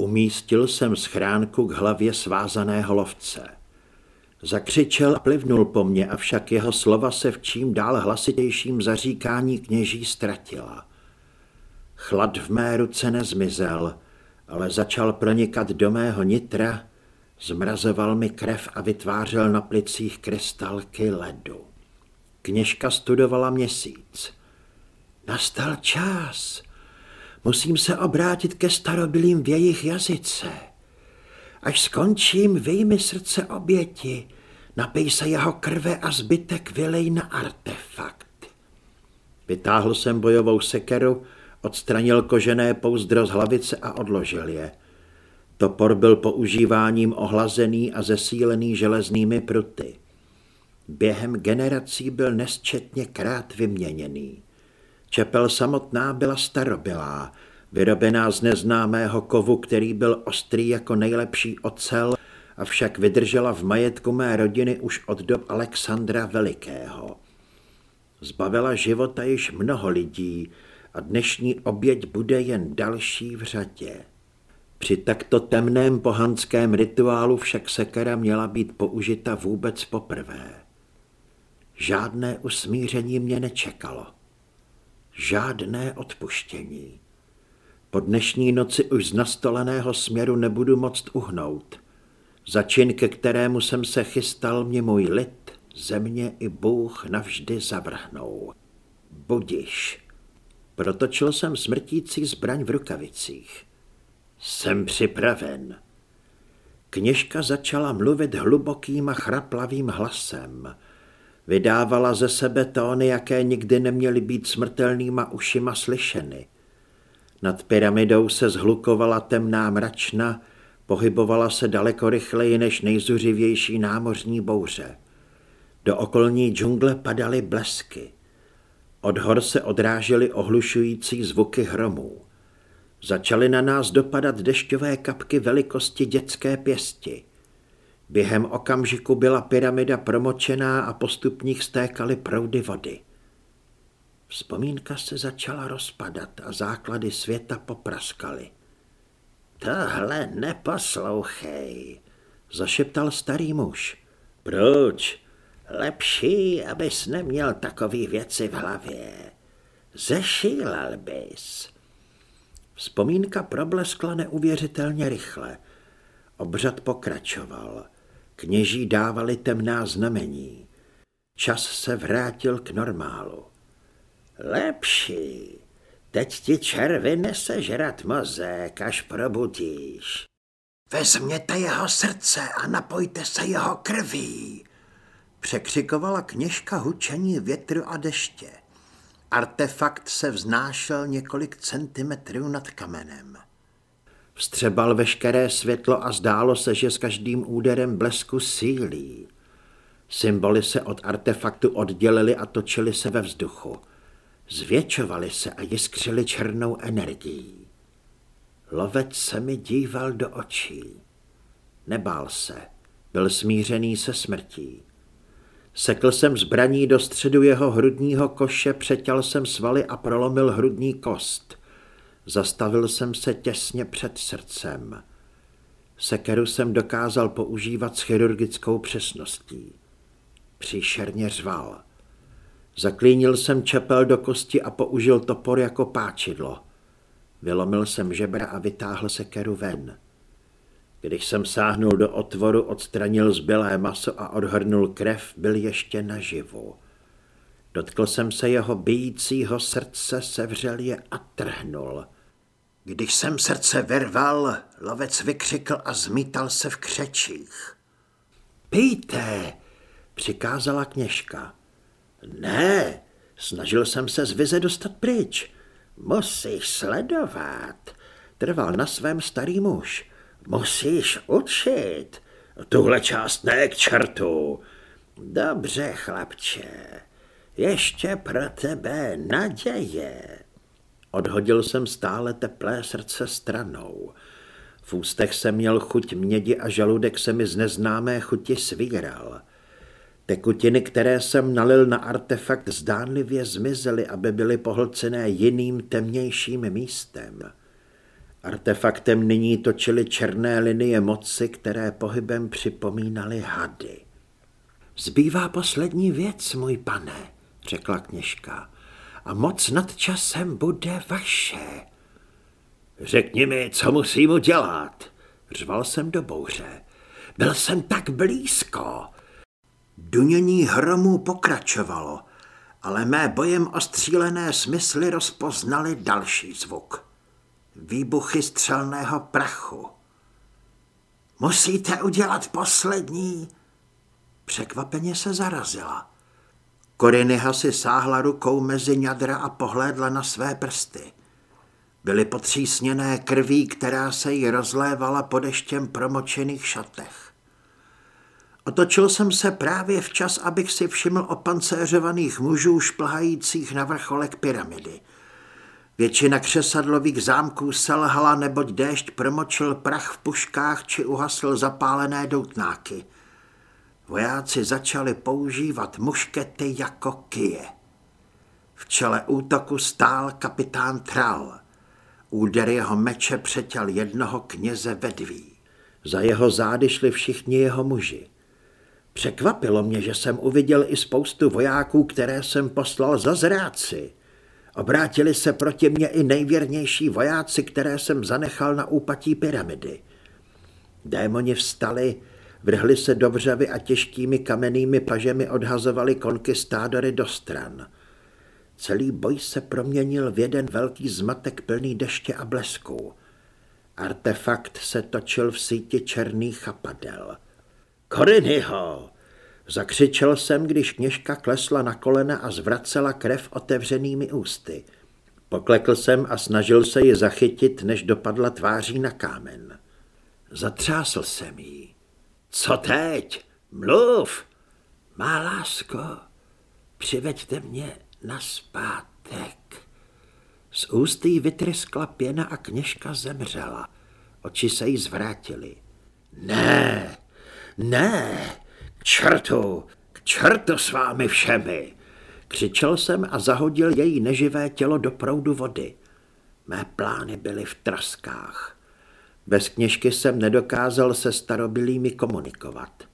Umístil jsem schránku k hlavě svázaného lovce. Zakřičel a plivnul po mně, avšak jeho slova se v čím dál hlasitějším zaříkání kněží ztratila. Chlad v mé ruce nezmizel, ale začal pronikat do mého nitra, zmrazoval mi krev a vytvářel na plicích krystalky ledu. Kněžka studovala měsíc. Nastal čas. Musím se obrátit ke starobilým v jejich jazyce. Až skončím, vyjmi srdce oběti, napij se jeho krve a zbytek vylej na artefakt. Vytáhl jsem bojovou sekeru, odstranil kožené pouzdro z hlavice a odložil je. Topor byl používáním ohlazený a zesílený železnými pruty. Během generací byl nesčetně krát vyměněný. Čepel samotná byla starobylá, vyrobená z neznámého kovu, který byl ostrý jako nejlepší ocel, avšak vydržela v majetku mé rodiny už od dob Alexandra Velikého. Zbavila života již mnoho lidí a dnešní oběť bude jen další v řadě. Při takto temném pohanském rituálu však sekera měla být použita vůbec poprvé. Žádné usmíření mě nečekalo. Žádné odpuštění. Po dnešní noci už z nastoleného směru nebudu moct uhnout. Za čin, ke kterému jsem se chystal, mě můj lid, země i Bůh navždy zavrhnou. Budiš. Protočil jsem smrtící zbraň v rukavicích. Jsem připraven. Kněžka začala mluvit hlubokým a chraplavým hlasem. Vydávala ze sebe tóny, jaké nikdy neměly být smrtelnýma ušima slyšeny. Nad pyramidou se zhlukovala temná mračna, pohybovala se daleko rychleji než nejzuřivější námořní bouře. Do okolní džungle padaly blesky. Od hor se odrážely ohlušující zvuky hromů. Začaly na nás dopadat dešťové kapky velikosti dětské pěsti. Během okamžiku byla pyramida promočená a postupních stékaly proudy vody. Vzpomínka se začala rozpadat a základy světa popraskaly. Tohle neposlouchej, zašeptal starý muž. Proč? Lepší, abys neměl takový věci v hlavě. Zešílel bys. Vzpomínka probleskla neuvěřitelně rychle. Obřad pokračoval. Kněží dávali temná znamení. Čas se vrátil k normálu. Lepší. Teď ti červy nesežrat mozek, až probudíš. Vezměte jeho srdce a napojte se jeho krví. Překřikovala kněžka hučení větru a deště. Artefakt se vznášel několik centimetrů nad kamenem. Vstřebal veškeré světlo a zdálo se, že s každým úderem blesku sílí. Symboly se od artefaktu oddělily a točily se ve vzduchu. Zvětšovaly se a jiskřily černou energií. Lovec se mi díval do očí. Nebál se, byl smířený se smrtí. Sekl jsem zbraní do středu jeho hrudního koše, přetěl jsem svaly a prolomil hrudní kost. Zastavil jsem se těsně před srdcem. Sekeru jsem dokázal používat s chirurgickou přesností. Příšerně řval. Zaklínil jsem čepel do kosti a použil topor jako páčidlo. Vylomil jsem žebra a vytáhl sekeru ven. Když jsem sáhnul do otvoru, odstranil zbylé maso a odhrnul krev, byl ještě naživu. Dotkl jsem se jeho bijícího srdce, sevřel je a trhnul. Když jsem srdce vyrval, lovec vykřikl a zmítal se v křečích. Pijte, přikázala kněžka. Ne, snažil jsem se z vize dostat pryč. Musíš sledovat, trval na svém starý muž. Musíš učit. Tuhle část ne k čertu. Dobře, chlapče, ještě pro tebe naděje. Odhodil jsem stále teplé srdce stranou. V ústech jsem měl chuť mědi a žaludek se mi z neznámé chuti svíral. Tekutiny, které jsem nalil na artefakt, zdánlivě zmizely, aby byly pohlcené jiným temnějším místem. Artefaktem nyní točily černé linie moci, které pohybem připomínaly hady. Zbývá poslední věc, můj pane, řekla kněžka, a moc nad časem bude vaše. Řekni mi, co musím udělat, řval jsem do bouře. Byl jsem tak blízko. Dunění hromů pokračovalo, ale mé bojem ostřílené smysly rozpoznali další zvuk. Výbuchy střelného prachu. Musíte udělat poslední. Překvapeně se zarazila. Korinyha si sáhla rukou mezi ňadra a pohlédla na své prsty. Byly potřísněné krví, která se jí rozlévala po deštěm promočených šatech. Otočil jsem se právě včas, abych si všiml opancéřovaných mužů šplhajících na vrcholek pyramidy. Většina křesadlových zámků selhala, neboť déšť promočil prach v puškách či uhasl zapálené doutnáky. Vojáci začali používat muškety jako kije. V čele útoku stál kapitán Tral. Úder jeho meče přetěl jednoho kněze vedví. Za jeho zády šli všichni jeho muži. Překvapilo mě, že jsem uviděl i spoustu vojáků, které jsem poslal za zráci. Obrátili se proti mně i nejvěrnější vojáci, které jsem zanechal na úpatí pyramidy. Démoni vstali, vrhli se do vřavy a těžkými kamennými pažemi odhazovali konkistádory do stran. Celý boj se proměnil v jeden velký zmatek plný deště a blesků. Artefakt se točil v síti černých chapadel. Korinyho! Zakřičel jsem, když kněžka klesla na kolena a zvracela krev otevřenými ústy. Poklekl jsem a snažil se ji zachytit, než dopadla tváří na kámen. Zatřásl jsem jí. Co teď? Mluv! Má lásko, přiveďte mě na zpátek. Z úst vytryskla pěna a kněžka zemřela. Oči se jí zvrátily. Ne, ne, k čertu, k čertu s vámi všemi. Křičel jsem a zahodil její neživé tělo do proudu vody. Mé plány byly v traskách. Bez kněžky jsem nedokázal se starobilými komunikovat.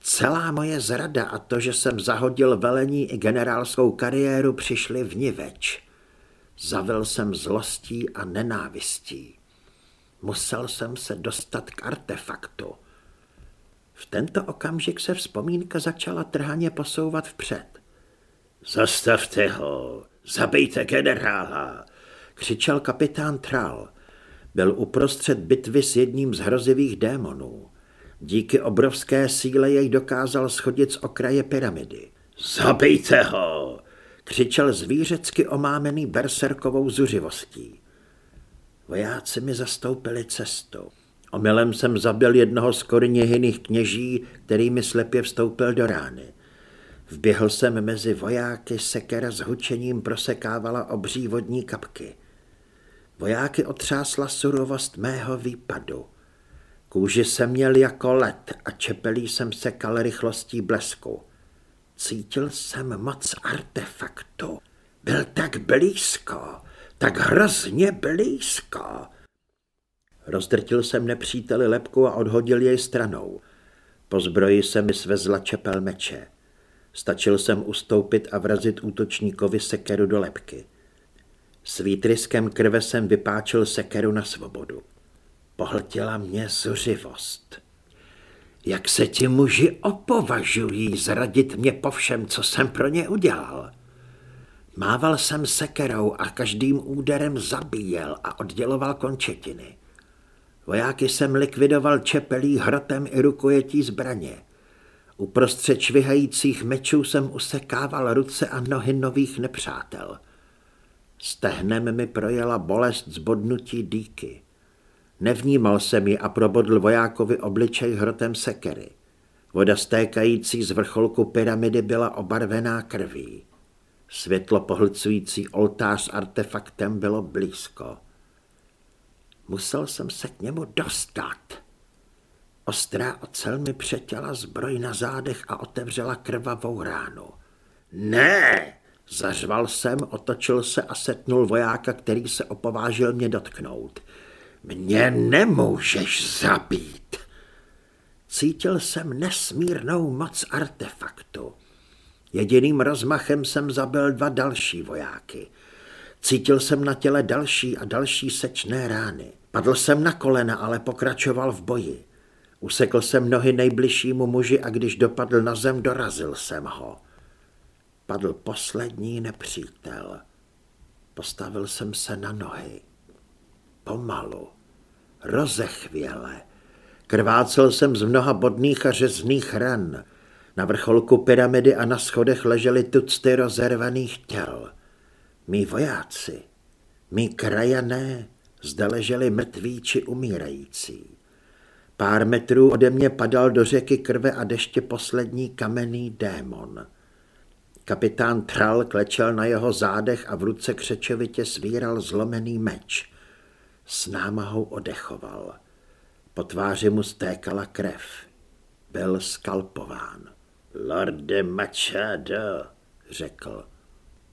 Celá moje zrada a to, že jsem zahodil velení i generálskou kariéru, přišly v niveč. Zavil jsem zlostí a nenávistí. Musel jsem se dostat k artefaktu. V tento okamžik se vzpomínka začala trhaně posouvat vpřed. Zastavte ho, zabijte generála, křičel kapitán Tral. Byl uprostřed bitvy s jedním z hrozivých démonů. Díky obrovské síle jej dokázal schodit z okraje pyramidy. Zabijte ho! křičel zvířecky omámený berserkovou zuřivostí. Vojáci mi zastoupili cestu. Omylem jsem zabil jednoho z korněhyných kněží, který mi slepě vstoupil do rány. Vběhl jsem mezi vojáky, sekera s hučením prosekávala obří vodní kapky. Vojáky otřásla surovost mého výpadu. Kůži jsem měl jako led a čepelí jsem sekal rychlostí blesku. Cítil jsem moc artefaktu. Byl tak blízko, tak hrozně blízko. Rozdrtil jsem nepříteli lepku a odhodil jej stranou. Po zbroji se mi svezla čepel meče. Stačil jsem ustoupit a vrazit útočníkovi sekeru do lepky. S výtryskem krve jsem vypáčil sekeru na svobodu. Pohltila mě zuřivost. Jak se ti muži opovažují zradit mě po všem, co jsem pro ně udělal? Mával jsem sekerou a každým úderem zabíjel a odděloval končetiny. Vojáky jsem likvidoval čepelí, hrotem i rukojetí zbraně. Uprostřed švihajících mečů jsem usekával ruce a nohy nových nepřátel. Stehnem mi projela bolest zbodnutí dýky. Nevnímal jsem ji a probodl vojákovi obličej hrotem sekery. Voda stékající z vrcholku pyramidy byla obarvená krví. Světlo pohlcující oltář s artefaktem bylo blízko. Musel jsem se k němu dostat. Ostrá ocel mi přetěla zbroj na zádech a otevřela krvavou ránu. Ne! Zařval jsem, otočil se a setnul vojáka, který se opovážil mě dotknout. Mě nemůžeš zabít. Cítil jsem nesmírnou moc artefaktu. Jediným rozmachem jsem zabil dva další vojáky. Cítil jsem na těle další a další sečné rány. Padl jsem na kolena, ale pokračoval v boji. Usekl jsem nohy nejbližšímu muži a když dopadl na zem, dorazil jsem ho. Padl poslední nepřítel. Postavil jsem se na nohy. Pomalu, rozechvěle. Krvácel jsem z mnoha bodných a řezných ran. Na vrcholku pyramidy a na schodech ležely tucty rozervaných těl. Mí vojáci, mí krajané, zde leželi mrtví či umírající. Pár metrů ode mě padal do řeky krve a deště poslední kamenný démon. Kapitán Tral klečel na jeho zádech a v ruce křečovitě svíral zlomený meč. S námahou odechoval. Po tváři mu stékala krev. Byl skalpován. Lorde Machado, řekl.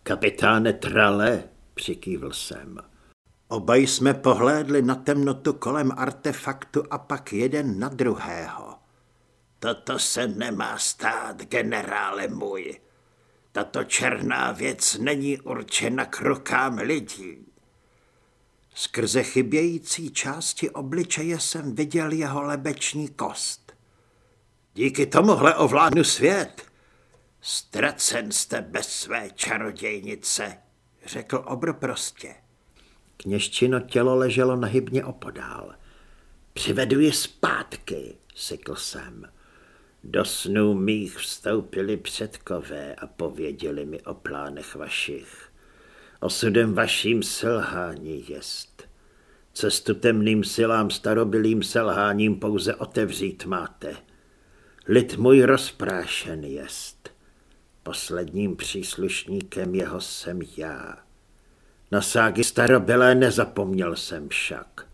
Kapitáne Trale, přikývl jsem. Oba jsme pohlédli na temnotu kolem artefaktu a pak jeden na druhého. Toto se nemá stát, generále můj. Tato černá věc není určena k rukám lidí. Skrze chybějící části obličeje jsem viděl jeho lebeční kost. Díky tomuhle ovládnu svět. Ztracen jste bez své čarodějnice, řekl obr prostě. Kněžčino tělo leželo nahybně opodál. Přivedu je zpátky, sykl jsem. Do snů mých vstoupili předkové a pověděli mi o plánech vašich. Osudem vaším selhání jest. Cestu temným silám starobilým selháním pouze otevřít máte. Lid můj rozprášen jest. Posledním příslušníkem jeho jsem já. Na ságy starobylé nezapomněl jsem však.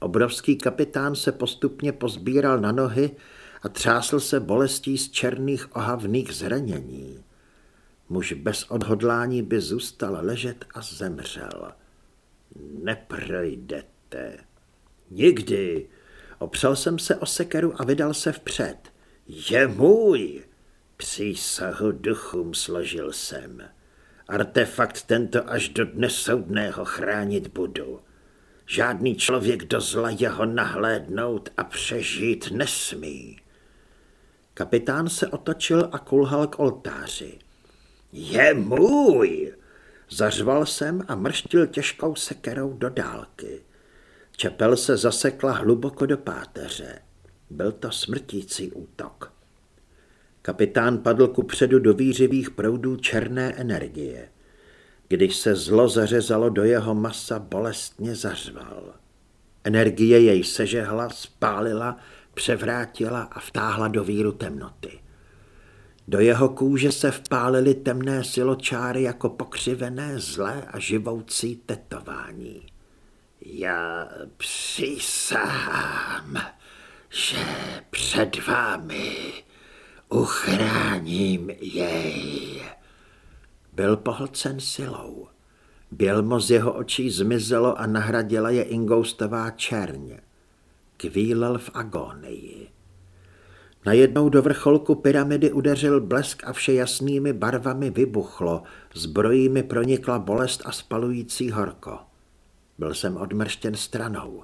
Obrovský kapitán se postupně pozbíral na nohy a třásl se bolestí z černých ohavných zranění. Muž bez odhodlání by zůstal ležet a zemřel. Neprojdete. Nikdy. Opřel jsem se o sekeru a vydal se vpřed. Je můj. Přísahu duchům složil jsem. Artefakt tento až do dne soudného chránit budu. Žádný člověk do zla jeho nahlédnout a přežít nesmí. Kapitán se otočil a kulhal k oltáři. Je můj! Zařval jsem a mrštil těžkou sekerou do dálky. Čepel se zasekla hluboko do páteře. Byl to smrtící útok. Kapitán padl ku předu do výřivých proudů černé energie. Když se zlo zařezalo do jeho masa, bolestně zařval. Energie jej sežehla, spálila, převrátila a vtáhla do víru temnoty. Do jeho kůže se vpálily temné siločáry jako pokřivené zlé a živoucí tetování. Já přísahám, že před vámi uchráním jej. Byl pohlcen silou. Bělmo z jeho očí zmizelo a nahradila je ingoustová černě. Kvílel v agónii. Najednou do vrcholku pyramidy udeřil blesk a vše jasnými barvami vybuchlo, zbrojími pronikla bolest a spalující horko. Byl jsem odmrštěn stranou.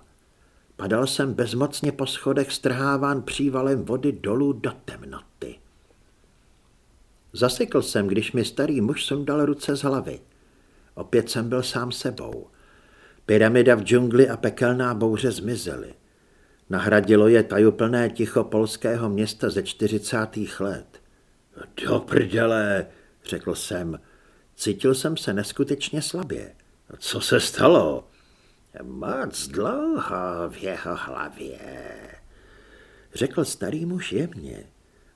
Padal jsem bezmocně po schodech strháván přívalem vody dolů do temnoty. Zasekl jsem, když mi starý muž sundal ruce z hlavy. Opět jsem byl sám sebou. Pyramida v džungli a pekelná bouře zmizely. Nahradilo je tajuplné ticho polského města ze čtyřicátých let. Do prdele, řekl jsem. Cítil jsem se neskutečně slabě. Co se stalo? Moc dlouho v jeho hlavě, řekl starý muž jemně.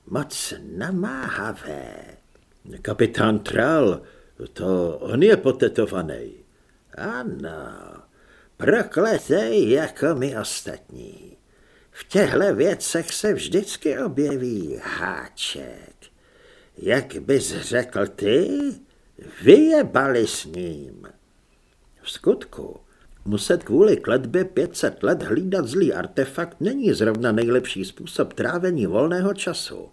Moc namáhavé. Kapitán Tral, to on je potetovaný. Ano, prokletej jako my ostatní. V těchto věcech se vždycky objeví háček. Jak bys řekl ty, vyjebali s ním. V skutku, Muset kvůli kletbě 500 let hlídat zlý artefakt není zrovna nejlepší způsob trávení volného času.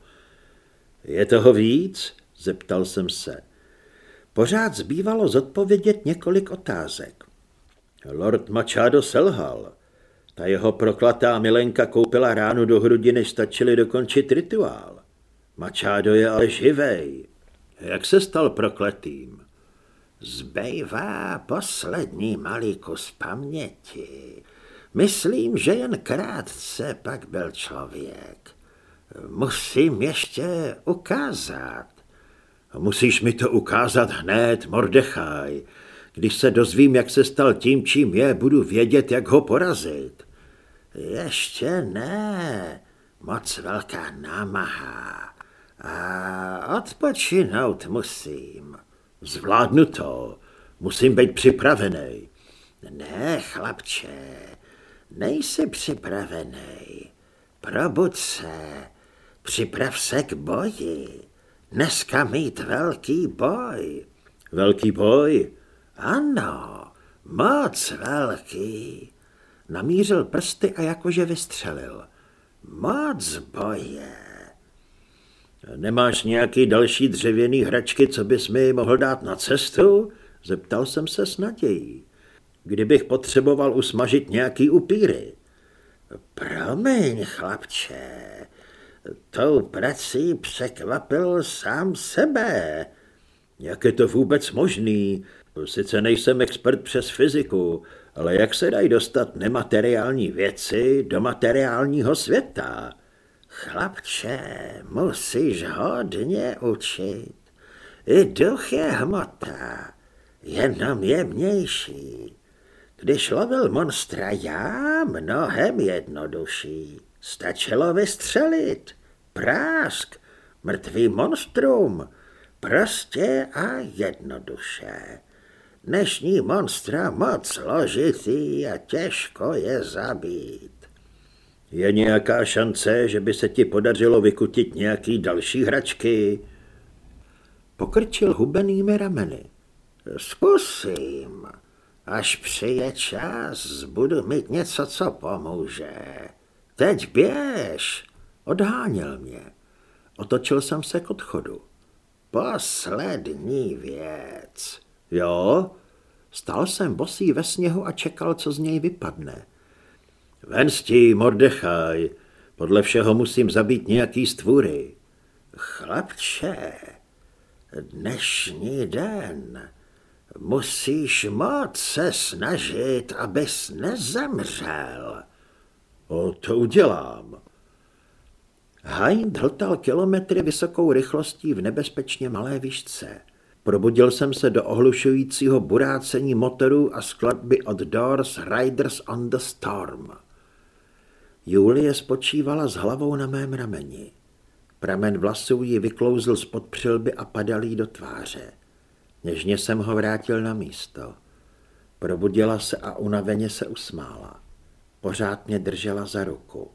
Je toho víc? Zeptal jsem se. Pořád zbývalo zodpovědět několik otázek. Lord Machado selhal. Ta jeho proklatá milenka koupila ránu do hrudi, než stačili dokončit rituál. Machado je ale živej. Jak se stal prokletým? Zbejvá poslední malý kus paměti. Myslím, že jen krátce pak byl člověk. Musím ještě ukázat. Musíš mi to ukázat hned, Mordechaj. Když se dozvím, jak se stal tím, čím je, budu vědět, jak ho porazit. Ještě ne. Moc velká námaha. A odpočinout musím. Zvládnu to. Musím být připravený. Ne, chlapče, nejsi připravený. Probud se, připrav se k boji. Dneska mít velký boj. Velký boj? Ano, moc velký. Namířil prsty a jakože vystřelil. Moc boje. Nemáš nějaký další dřevěný hračky, co bys mi mohl dát na cestu? Zeptal jsem se s nadějí. Kdybych potřeboval usmažit nějaký upíry. Promiň, chlapče, tou prací překvapil sám sebe. Jak je to vůbec možný? Sice nejsem expert přes fyziku, ale jak se dají dostat nemateriální věci do materiálního světa? Chlapče, musíš hodně učit. I duch je hmota, jenom jemnější. Když lovil monstra já, mnohem jednodušší. Stačilo vystřelit. Prásk, mrtvý monstrum. Prostě a jednoduše. Dnešní monstra moc složitý a těžko je zabít. Je nějaká šance, že by se ti podařilo vykutit nějaký další hračky? Pokrčil hubenými rameny. Zkusím. Až přijde čas, budu mít něco, co pomůže. Teď běž. Odháněl mě. Otočil jsem se k odchodu. Poslední věc. Jo? Stál jsem bosý ve sněhu a čekal, co z něj vypadne. Ven s tím, Mordechaj. Podle všeho musím zabít nějaký stvůry. Chlapče, dnešní den musíš moc se snažit, abys nezemřel. O, to udělám. Hind hltal kilometry vysokou rychlostí v nebezpečně malé výšce. Probudil jsem se do ohlušujícího burácení motorů a skladby od Doors Riders on the Storm. Julie spočívala s hlavou na mém rameni. Pramen vlasů ji vyklouzl spod přilby a padal jí do tváře. Něžně jsem ho vrátil na místo. Probudila se a unaveně se usmála. Pořád mě držela za ruku.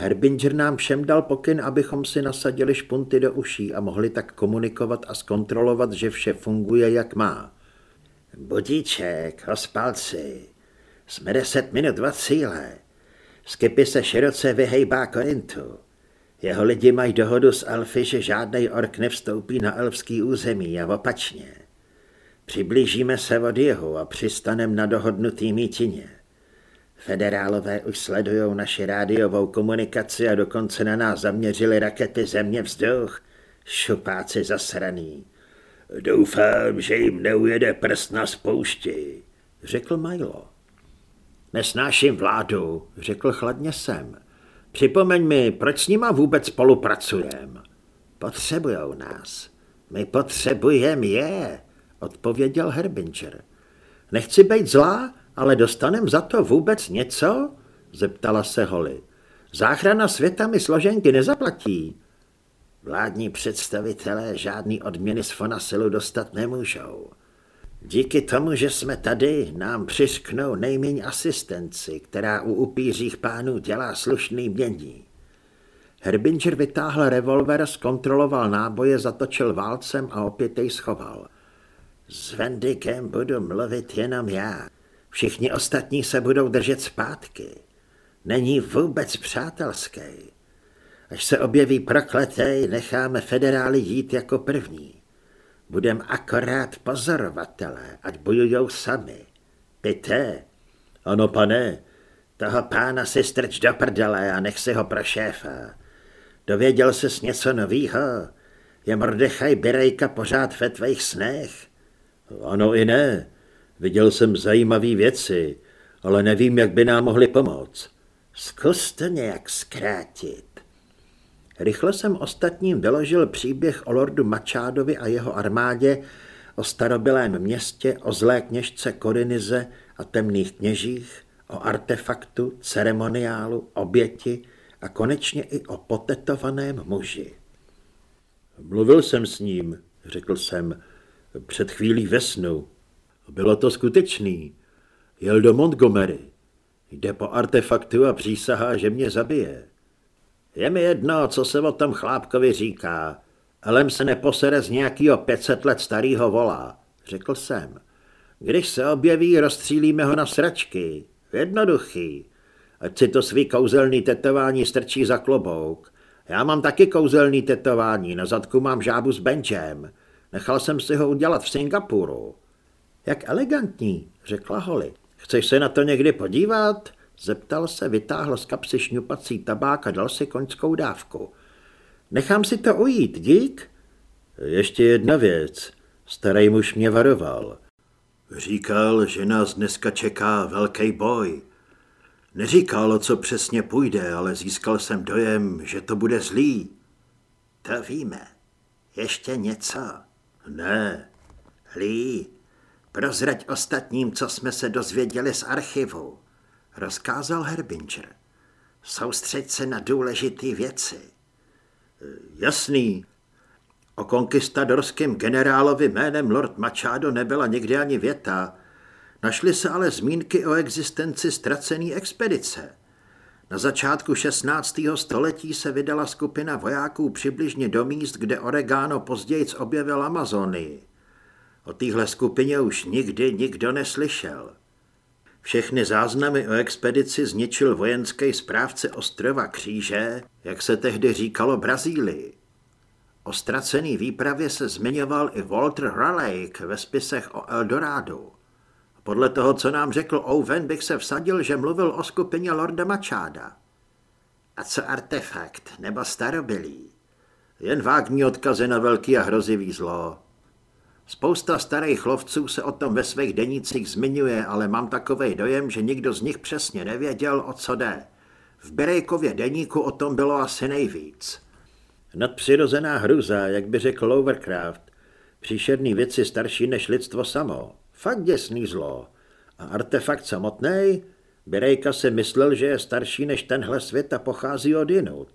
Herbinger nám všem dal pokyn, abychom si nasadili špunty do uší a mohli tak komunikovat a zkontrolovat, že vše funguje, jak má. Budíček, ospalci, jsme deset minut od cíle. Skipy se široce vyhejbá Korintu. Jeho lidi mají dohodu s Alfy, že žádný ork nevstoupí na elfský území a opačně. Přiblížíme se od jihu a přistanem na dohodnutý mítině. Federálové už sledují naši rádiovou komunikaci a dokonce na nás zaměřili rakety země vzduch. Šupáci zasraný. Doufám, že jim neujede prst na spoušti, řekl Milo. Nesnáším vládu, řekl chladně sem. Připomeň mi, proč s nima vůbec spolupracujeme. Potřebujou nás. My potřebujeme je, odpověděl Herbinger. Nechci být zlá, ale dostanem za to vůbec něco? Zeptala se Holly. Záchrana světa mi složenky nezaplatí. Vládní představitelé žádný odměny z Fonasilu dostat nemůžou. Díky tomu, že jsme tady, nám přisknou nejméně asistenci, která u upířích pánů dělá slušný mění. Herbinger vytáhl revolver, zkontroloval náboje, zatočil válcem a opět jej schoval. S Vendikem budu mluvit jenom já. Všichni ostatní se budou držet zpátky. Není vůbec přátelský. Až se objeví prokletej, necháme federály jít jako první. Budem akorát pozorovatele, ať bojujou sami. Pité. Ano, pane. Toho pána si strč do prdele a nech si ho pro šéfa. Dověděl ses něco novýho? Je Mordechaj Birejka pořád ve tvých snech? Ano i ne. Viděl jsem zajímavé věci, ale nevím, jak by nám mohli pomoct. Zkus to nějak zkrátit. Rychle jsem ostatním vyložil příběh o lordu Mačádovi a jeho armádě, o starobylém městě, o zlé kněžce Korinize a temných kněžích, o artefaktu, ceremoniálu, oběti a konečně i o potetovaném muži. Mluvil jsem s ním, řekl jsem, před chvílí ve snu. Bylo to skutečný. Jel do Montgomery. Jde po artefaktu a přísahá, že mě zabije. Je mi jedno, co se o tom chlápkovi říká. Elem se neposere z nějakého 500 let starého vola, řekl jsem. Když se objeví, rozstřílíme ho na sračky. Jednoduchý. Ať si to svý kouzelný tetování strčí za klobouk. Já mám taky kouzelný tetování, na zadku mám žábu s benchem. Nechal jsem si ho udělat v Singapuru. Jak elegantní, řekla Holly. Chceš se na to někdy podívat? Zeptal se, vytáhl z kapsy šňupací tabák a dal si koňskou dávku. Nechám si to ujít, dík? Ještě jedna věc. Starý muž mě varoval. Říkal, že nás dneska čeká velký boj. Neříkal, o co přesně půjde, ale získal jsem dojem, že to bude zlý. To víme. Ještě něco? Ne. Lí, prozrať ostatním, co jsme se dozvěděli z archivu rozkázal Herbinger. Soustřeď se na důležité věci. Jasný. O konkistadorském generálovi jménem Lord Machado nebyla nikdy ani věta. Našly se ale zmínky o existenci ztracené expedice. Na začátku 16. století se vydala skupina vojáků přibližně do míst, kde Oregano později objevil Amazonii. O téhle skupině už nikdy nikdo neslyšel. Všechny záznamy o expedici zničil vojenský správce ostrova Kříže, jak se tehdy říkalo Brazílii. O ztracený výpravě se zmiňoval i Walter Raleigh ve spisech o Eldorádu. Podle toho, co nám řekl Owen, bych se vsadil, že mluvil o skupině Lorda Macháda. A co artefakt nebo starobylý? Jen vágní odkazy na velký a hrozivý zlo. Spousta starých lovců se o tom ve svých denících zmiňuje, ale mám takový dojem, že nikdo z nich přesně nevěděl, o co jde. V Berejkově deníku o tom bylo asi nejvíc. Nadpřirozená hruza, jak by řekl Lovecraft. Příšerný věci starší než lidstvo samo. Fakt děsný zlo. A artefakt samotný? Berejka si myslel, že je starší než tenhle svět a pochází od jinut.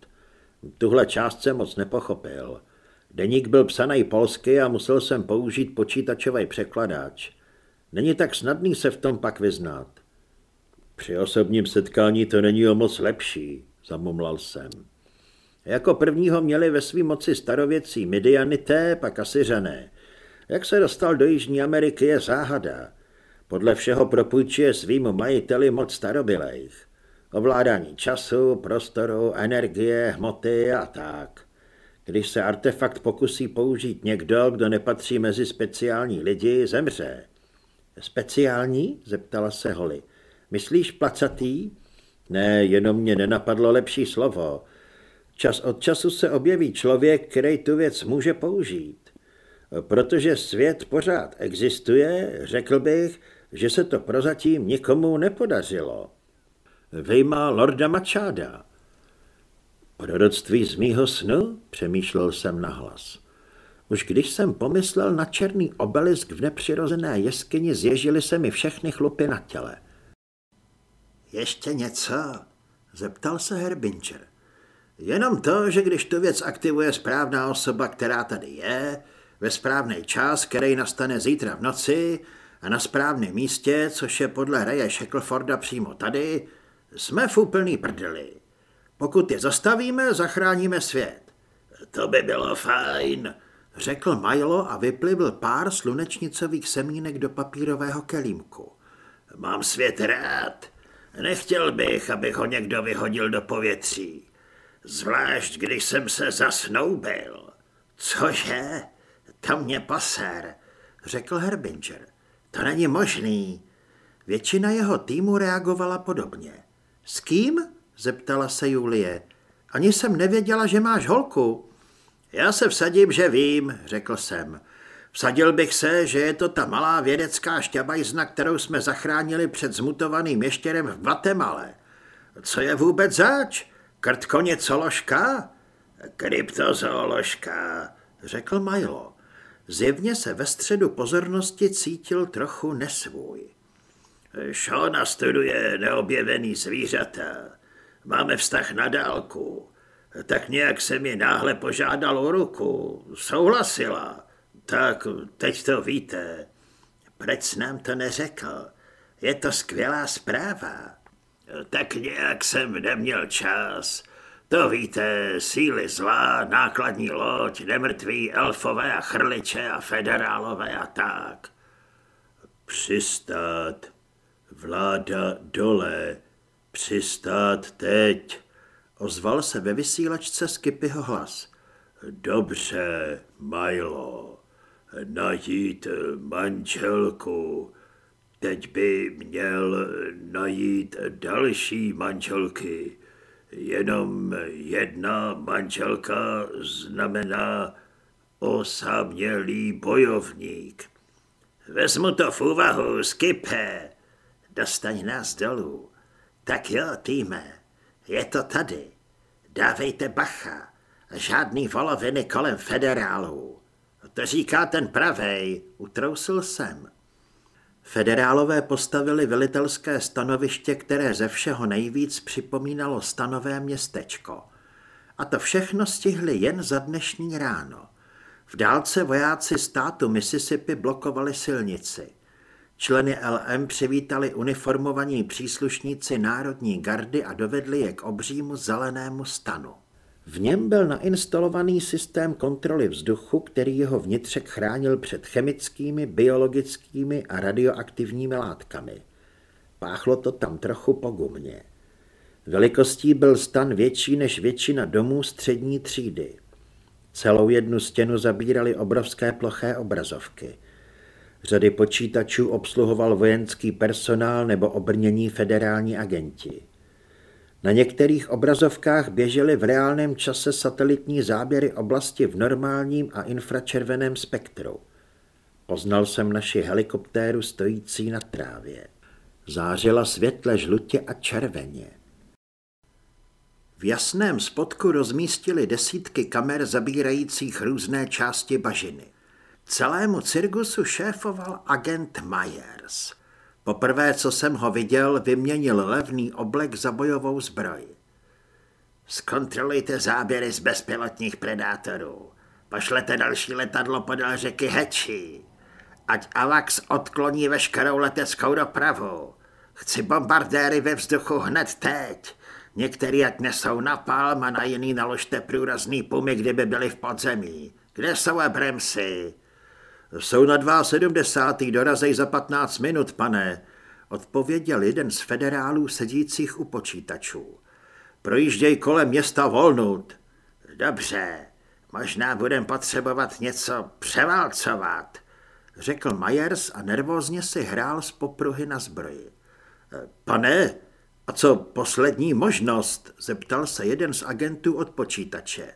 Tuhle část jsem moc nepochopil. Deník byl psaný polsky a musel jsem použít počítačový překladač. Není tak snadný se v tom pak vyznat. Při osobním setkání to není o moc lepší, zamumlal jsem. Jako prvního měli ve svý moci starověcí Midianité, pak Asyřané. Jak se dostal do Jižní Ameriky je záhada. Podle všeho propůjčuje svým majiteli moc starobylejch. Ovládání času, prostoru, energie, hmoty a tak. Když se artefakt pokusí použít někdo, kdo nepatří mezi speciální lidi, zemře. Speciální? zeptala se Holly. Myslíš placatý? Ne, jenom mě nenapadlo lepší slovo. Čas od času se objeví člověk, který tu věc může použít. Protože svět pořád existuje, řekl bych, že se to prozatím nikomu nepodařilo. Vyjma Lorda Machada. Proroctví z mýho snu? Přemýšlel jsem nahlas. Už když jsem pomyslel na černý obelisk v nepřirozené jeskyni, zježily se mi všechny chlupy na těle. Ještě něco? Zeptal se Herbinger. Jenom to, že když tu věc aktivuje správná osoba, která tady je, ve správný čas, který nastane zítra v noci a na správném místě, což je podle Raye Shackleforda přímo tady, jsme v úplný prdeli. Pokud je zastavíme, zachráníme svět. To by bylo fajn, řekl Milo a vyplivl pár slunečnicových semínek do papírového kelímku. Mám svět rád. Nechtěl bych, abych ho někdo vyhodil do povětří. Zvlášť, když jsem se zasnoubil. Cože? To mě paser, řekl Herbinger. To není možný. Většina jeho týmu reagovala podobně. S kým? Zeptala se Julie. Ani jsem nevěděla, že máš holku. Já se vsadím, že vím, řekl jsem. Vsadil bych se, že je to ta malá vědecká šťabajzna, kterou jsme zachránili před zmutovaným ještěrem v Guatemala. Co je vůbec zač? Krtkoně coložka? Kryptozooložka, řekl Milo. Zjevně se ve středu pozornosti cítil trochu nesvůj. Šona studuje neobjevený zvířata. Máme vztah na dálku. Tak nějak se mi náhle požádal o ruku. Souhlasila. Tak teď to víte. Proč nám to neřekl? Je to skvělá zpráva. Tak nějak jsem neměl čas. To víte, síly zlá, nákladní loď, nemrtví elfové a chrliče a federálové a tak. Přistát. Vláda dole. Přistát teď. Ozval se ve vysílačce Skipyho hlas. Dobře, Milo. Najít manželku. Teď by měl najít další manželky. Jenom jedna manželka znamená osamělý bojovník. Vezmu to v úvahu, Skipe. Dostaň nás dolů. Tak jo, týme, je to tady. Dávejte bacha. Žádný voloviny kolem federálů. To říká ten pravej, utrousil jsem. Federálové postavili velitelské stanoviště, které ze všeho nejvíc připomínalo stanové městečko. A to všechno stihli jen za dnešní ráno. V dálce vojáci státu Mississippi blokovali silnici. Členy LM přivítali uniformovaní příslušníci Národní gardy a dovedli je k obřímu zelenému stanu. V něm byl nainstalovaný systém kontroly vzduchu, který jeho vnitřek chránil před chemickými, biologickými a radioaktivními látkami. Páchlo to tam trochu po gumě. Velikostí byl stan větší než většina domů střední třídy. Celou jednu stěnu zabírali obrovské ploché obrazovky. Řady počítačů obsluhoval vojenský personál nebo obrnění federální agenti. Na některých obrazovkách běžely v reálném čase satelitní záběry oblasti v normálním a infračerveném spektru. Poznal jsem naši helikoptéru stojící na trávě. Zářila světle žlutě a červeně. V jasném spotku rozmístili desítky kamer zabírajících různé části bažiny. Celému cirkusu šéfoval agent Myers – Poprvé, co jsem ho viděl, vyměnil levný oblek za bojovou zbroj. Zkontrolujte záběry z bezpilotních predátorů. Pošlete další letadlo podél řeky Heči. Ať AVAX odkloní veškerou leteckou dopravu. Chci bombardéry ve vzduchu hned teď. Některý ať nesou napalm a na jiný naložte průrazný pumy, kdyby byli v podzemí. Kde jsou Abramsy? Jsou na 72. dorazej za 15 minut, pane, odpověděl jeden z federálů sedících u počítačů. Projížděj kolem města Volnut. Dobře, možná budem potřebovat něco převálcovat, řekl Myers a nervózně si hrál z popruhy na zbroji. Pane, a co poslední možnost? zeptal se jeden z agentů od počítače.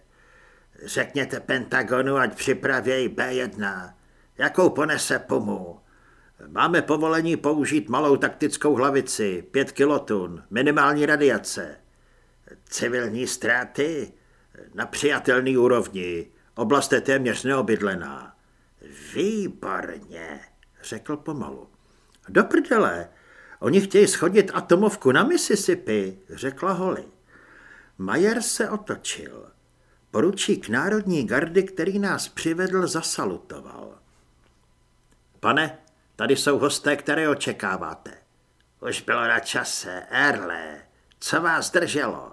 Řekněte Pentagonu, ať připravěj B1. Jakou ponese pomu? Máme povolení použít malou taktickou hlavici, pět kilotun, minimální radiace. Civilní ztráty? Na přijatelný úrovni. Oblast je téměř neobydlená. Výborně, řekl pomalu. Do prdele, oni chtějí schodit atomovku na Mississippi, řekla Holly. Majer se otočil. Poručík Národní gardy, který nás přivedl, zasalutoval. Pane, tady jsou hosté, které očekáváte. Už bylo na čase, Erle. Co vás drželo?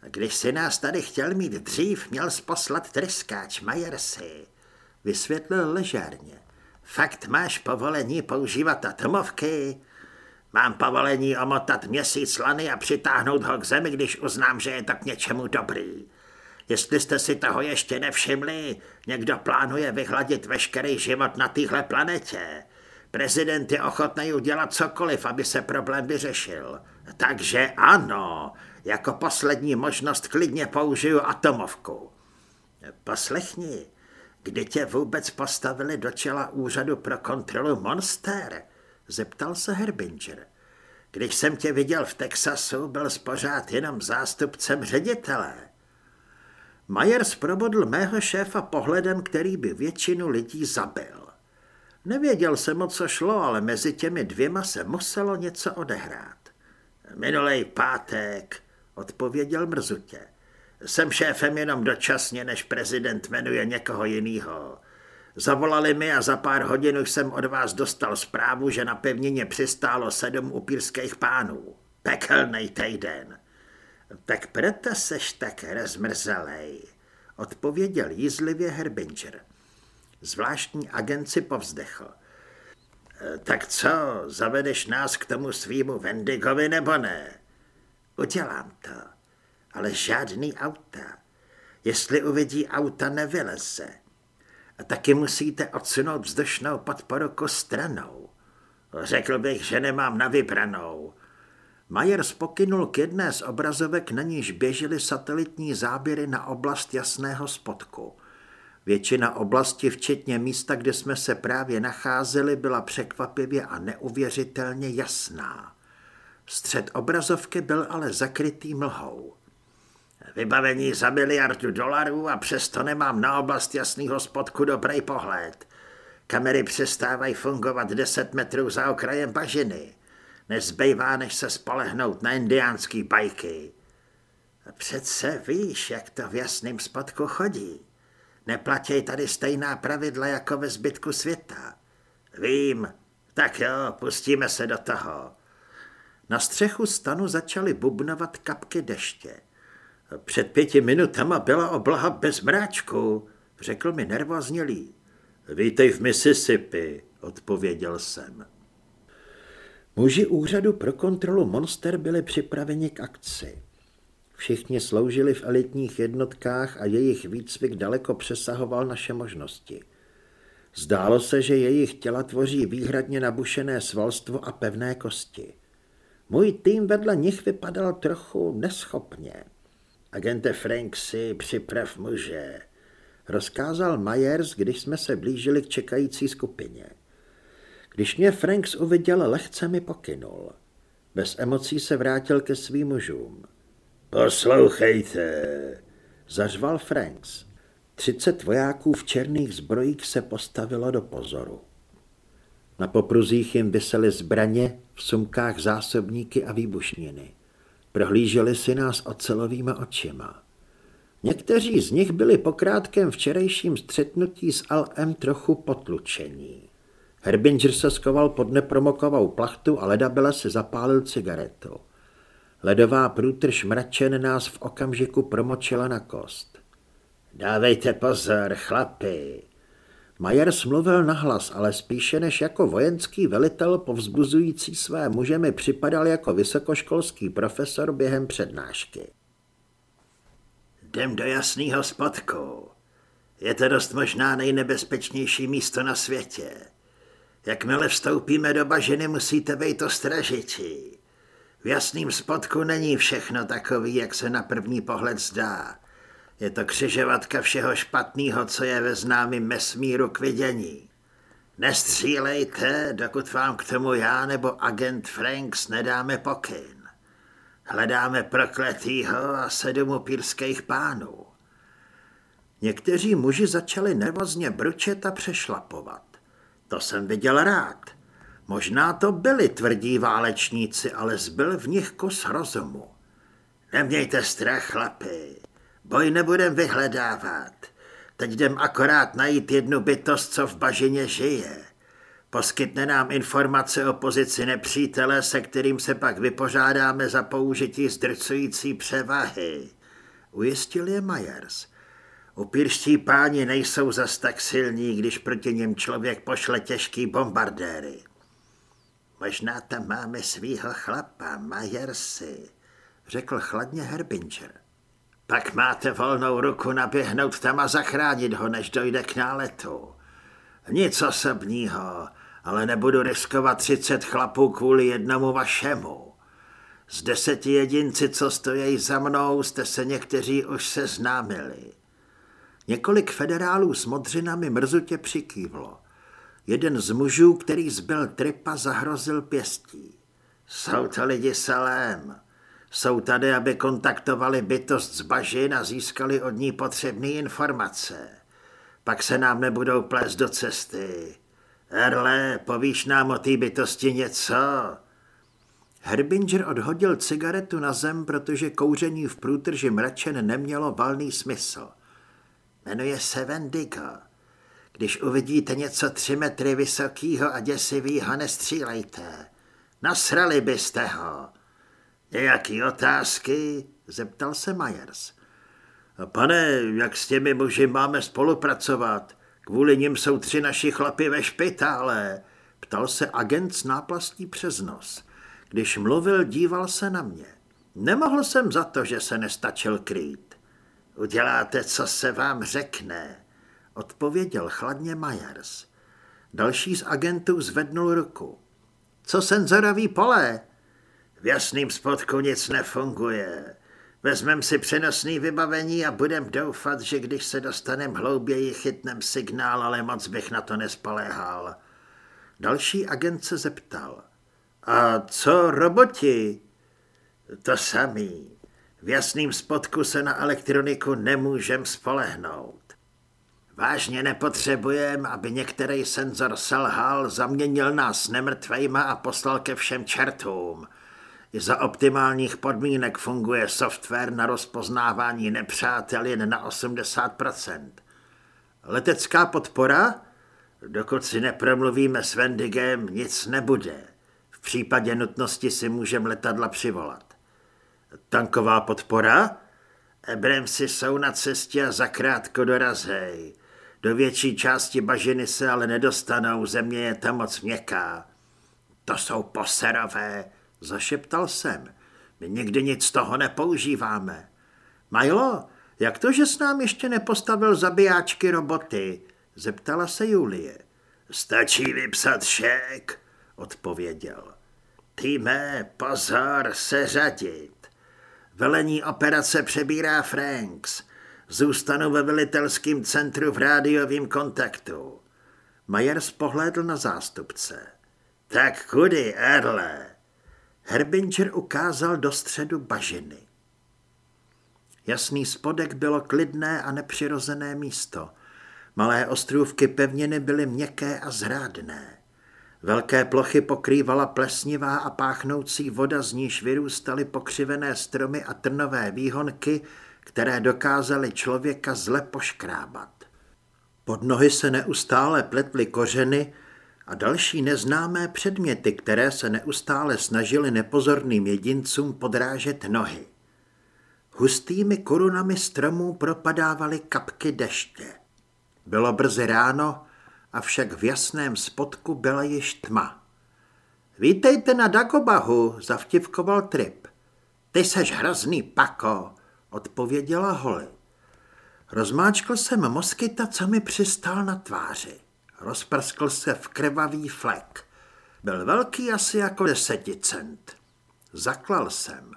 Když si nás tady chtěl mít dřív, měl poslat tryskáč Majersi. Vysvětlil ležárně. Fakt máš povolení používat atomovky? Mám povolení omotat měsíc lany a přitáhnout ho k zemi, když uznám, že je to k něčemu dobrý. Jestli jste si toho ještě nevšimli, někdo plánuje vyhladit veškerý život na téhle planetě. Prezident je ochotný udělat cokoliv, aby se problém vyřešil. Takže ano, jako poslední možnost klidně použiju atomovku. Poslechni, kdy tě vůbec postavili do čela úřadu pro kontrolu monster? Zeptal se Herbinger. Když jsem tě viděl v Texasu, byl pořád jenom zástupcem ředitele. Myers probodl mého šéfa pohledem, který by většinu lidí zabil. Nevěděl jsem, o co šlo, ale mezi těmi dvěma se muselo něco odehrát. Minulej pátek, odpověděl mrzutě. Jsem šéfem jenom dočasně, než prezident jmenuje někoho jiného. Zavolali mi a za pár hodin už jsem od vás dostal zprávu, že na pevnině přistálo sedm upírských pánů. Pekelnej týden. Tak proto seš tak rozmrzelej, odpověděl jízlivě Herbinger. Zvláštní agent si povzdechl. Tak co, zavedeš nás k tomu svýmu Vendigovi nebo ne? Udělám to, ale žádný auta. Jestli uvidí auta, nevyleze. A taky musíte odsunout vzdušnou podporu stranou. Řekl bych, že nemám na vybranou. Majer spokynul k jedné z obrazovek, na níž běžely satelitní záběry na oblast jasného spodku. Většina oblasti, včetně místa, kde jsme se právě nacházeli, byla překvapivě a neuvěřitelně jasná. Střed obrazovky byl ale zakrytý mlhou. Vybavení za miliardu dolarů a přesto nemám na oblast jasného spodku dobrý pohled. Kamery přestávají fungovat 10 metrů za okrajem bažiny. Nezbývá, než se spolehnout na indiánský bajky. A přece víš, jak to v jasném spodku chodí. Neplatěj tady stejná pravidla jako ve zbytku světa. Vím. Tak jo, pustíme se do toho. Na střechu stanu začaly bubnovat kapky deště. Před pěti minutama byla oblaha bez mráčku, řekl mi nervózně Lee. Vítej v Mississippi, odpověděl jsem. Muži úřadu pro kontrolu monster byli připraveni k akci. Všichni sloužili v elitních jednotkách a jejich výcvik daleko přesahoval naše možnosti. Zdálo se, že jejich těla tvoří výhradně nabušené svalstvo a pevné kosti. Můj tým vedle nich vypadal trochu neschopně. Agente Franksy, připrav muže, rozkázal Myers, když jsme se blížili k čekající skupině. Když mě Franks uviděl, lehce mi pokynul. Bez emocí se vrátil ke svým mužům. Poslouchejte, zařval Franks. Třicet vojáků v černých zbrojích se postavilo do pozoru. Na popruzích jim vysely zbraně, v sumkách zásobníky a výbušniny. Prohlíželi si nás ocelovýma očima. Někteří z nich byli po krátkém včerejším střetnutí s Alem trochu potlučení. Herbinger se skoval pod nepromokovou plachtu a ledabele si zapálil cigaretu. Ledová průtrž mračen nás v okamžiku promočila na kost. Dávejte pozor, chlapi. Majers mluvil nahlas, ale spíše než jako vojenský velitel povzbuzující své muže mi připadal jako vysokoškolský profesor během přednášky. Jdem do jasného spodku. Je to dost možná nejnebezpečnější místo na světě. Jakmile vstoupíme do bažiny, musíte být ostražití. V jasným spodku není všechno takový, jak se na první pohled zdá. Je to křižovatka všeho špatného, co je ve známém mesmíru k vidění. Nestřílejte, dokud vám k tomu já nebo agent Franks nedáme pokyn. Hledáme prokletýho a sedm upírských pánů. Někteří muži začali nervozně bručet a přešlapovat. To jsem viděl rád. Možná to byli tvrdí válečníci, ale zbyl v nich kus rozumu. Nemějte strach, chlapi. Boj nebudem vyhledávat. Teď jdem akorát najít jednu bytost, co v bažině žije. Poskytne nám informace o pozici nepřítele, se kterým se pak vypořádáme za použití zdrcující převahy. Ujistil je Myers. Upírští páni nejsou zas tak silní, když proti něm člověk pošle těžký bombardéry. Možná tam máme svýho chlapa, Majersy, řekl chladně Herbinger. Pak máte volnou ruku naběhnout tam a zachránit ho, než dojde k náletu. Nic osobního, ale nebudu riskovat třicet chlapů kvůli jednomu vašemu. Z deseti jedinci, co stojí za mnou, jste se někteří už seznámili. Několik federálů s modřinami mrzutě přikývlo. Jeden z mužů, který zbyl tripa, zahrozil pěstí. Jsou to lidi salém. Jsou tady, aby kontaktovali bytost z bažin a získali od ní potřebné informace. Pak se nám nebudou plést do cesty. Erle, povíš nám o té bytosti něco? Herbinger odhodil cigaretu na zem, protože kouření v průtrži mračen nemělo valný smysl. Jmenuje se Vendigo. Když uvidíte něco tři metry vysokýho a děsivýho, nestřílejte. Nasrali byste ho. Nějaký otázky? Zeptal se Myers. Pane, jak s těmi muži máme spolupracovat? Kvůli nim jsou tři naši chlapi ve špitále. Ptal se agent s náplastí přes nos. Když mluvil, díval se na mě. Nemohl jsem za to, že se nestačil krýt. Uděláte, co se vám řekne, odpověděl chladně Myers. Další z agentů zvednul ruku. Co senzorový pole? V jasným spodku nic nefunguje. Vezmem si přenosný vybavení a budem doufat, že když se dostanem hlouběji, chytnem signál, ale moc bych na to nespoléhal. Další agent se zeptal. A co roboti? To samý. V jasným spodku se na elektroniku nemůžem spolehnout. Vážně nepotřebujeme, aby některý senzor selhal, zaměnil nás nemrtvejma a poslal ke všem čertům. I za optimálních podmínek funguje software na rozpoznávání nepřátel jen na 80%. Letecká podpora? Dokud si nepromluvíme s Vendigem, nic nebude. V případě nutnosti si můžeme letadla přivolat. Tanková podpora? Ebramsy jsou na cestě a zakrátko dorazej. Do větší části bažiny se ale nedostanou, země je tam moc měkká. To jsou poserové, zašeptal jsem. My nikdy nic z toho nepoužíváme. Majlo, jak to, že s nám ještě nepostavil zabijáčky roboty? Zeptala se Julie. Stačí vypsat šek, odpověděl. Týme, pozor, seřadit. Velení operace přebírá Franks. Zůstanu ve velitelském centru v rádiovém kontaktu. Majers pohlédl na zástupce. Tak kudy, Erle? Herbinger ukázal do středu bažiny. Jasný spodek bylo klidné a nepřirozené místo. Malé ostrůvky pevniny byly měkké a zrádné. Velké plochy pokrývala plesnivá a páchnoucí voda, z níž vyrůstaly pokřivené stromy a trnové výhonky, které dokázaly člověka zle poškrábat. Pod nohy se neustále pletly kořeny a další neznámé předměty, které se neustále snažily nepozorným jedincům podrážet nohy. Hustými korunami stromů propadávaly kapky deště. Bylo brzy ráno, avšak v jasném spodku byla již tma. Vítejte na Dagobahu, zavtivkoval Trip. Ty seš hrozný pako, odpověděla Holly. Rozmáčkl jsem moskyta, co mi přistál na tváři. Rozprskl se v krvavý flek. Byl velký asi jako deseticent. Zaklal jsem.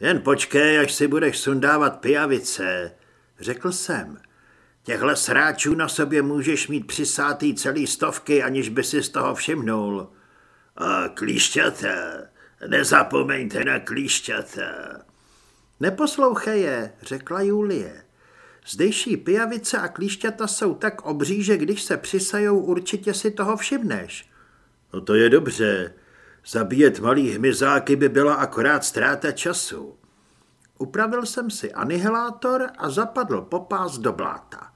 Jen počkej, až si budeš sundávat pijavice, řekl jsem. Těchhle sráčů na sobě můžeš mít přisátý celý stovky, aniž by si z toho všimnul. A klíšťata, nezapomeňte na klíšťata. Neposlouchej je, řekla Julie. Zdejší pijavice a klíšťata jsou tak obří, že když se přisajou, určitě si toho všimneš. No to je dobře. Zabíjet malý hmyzáky by byla akorát ztráta času. Upravil jsem si anihilátor a zapadl popás do bláta.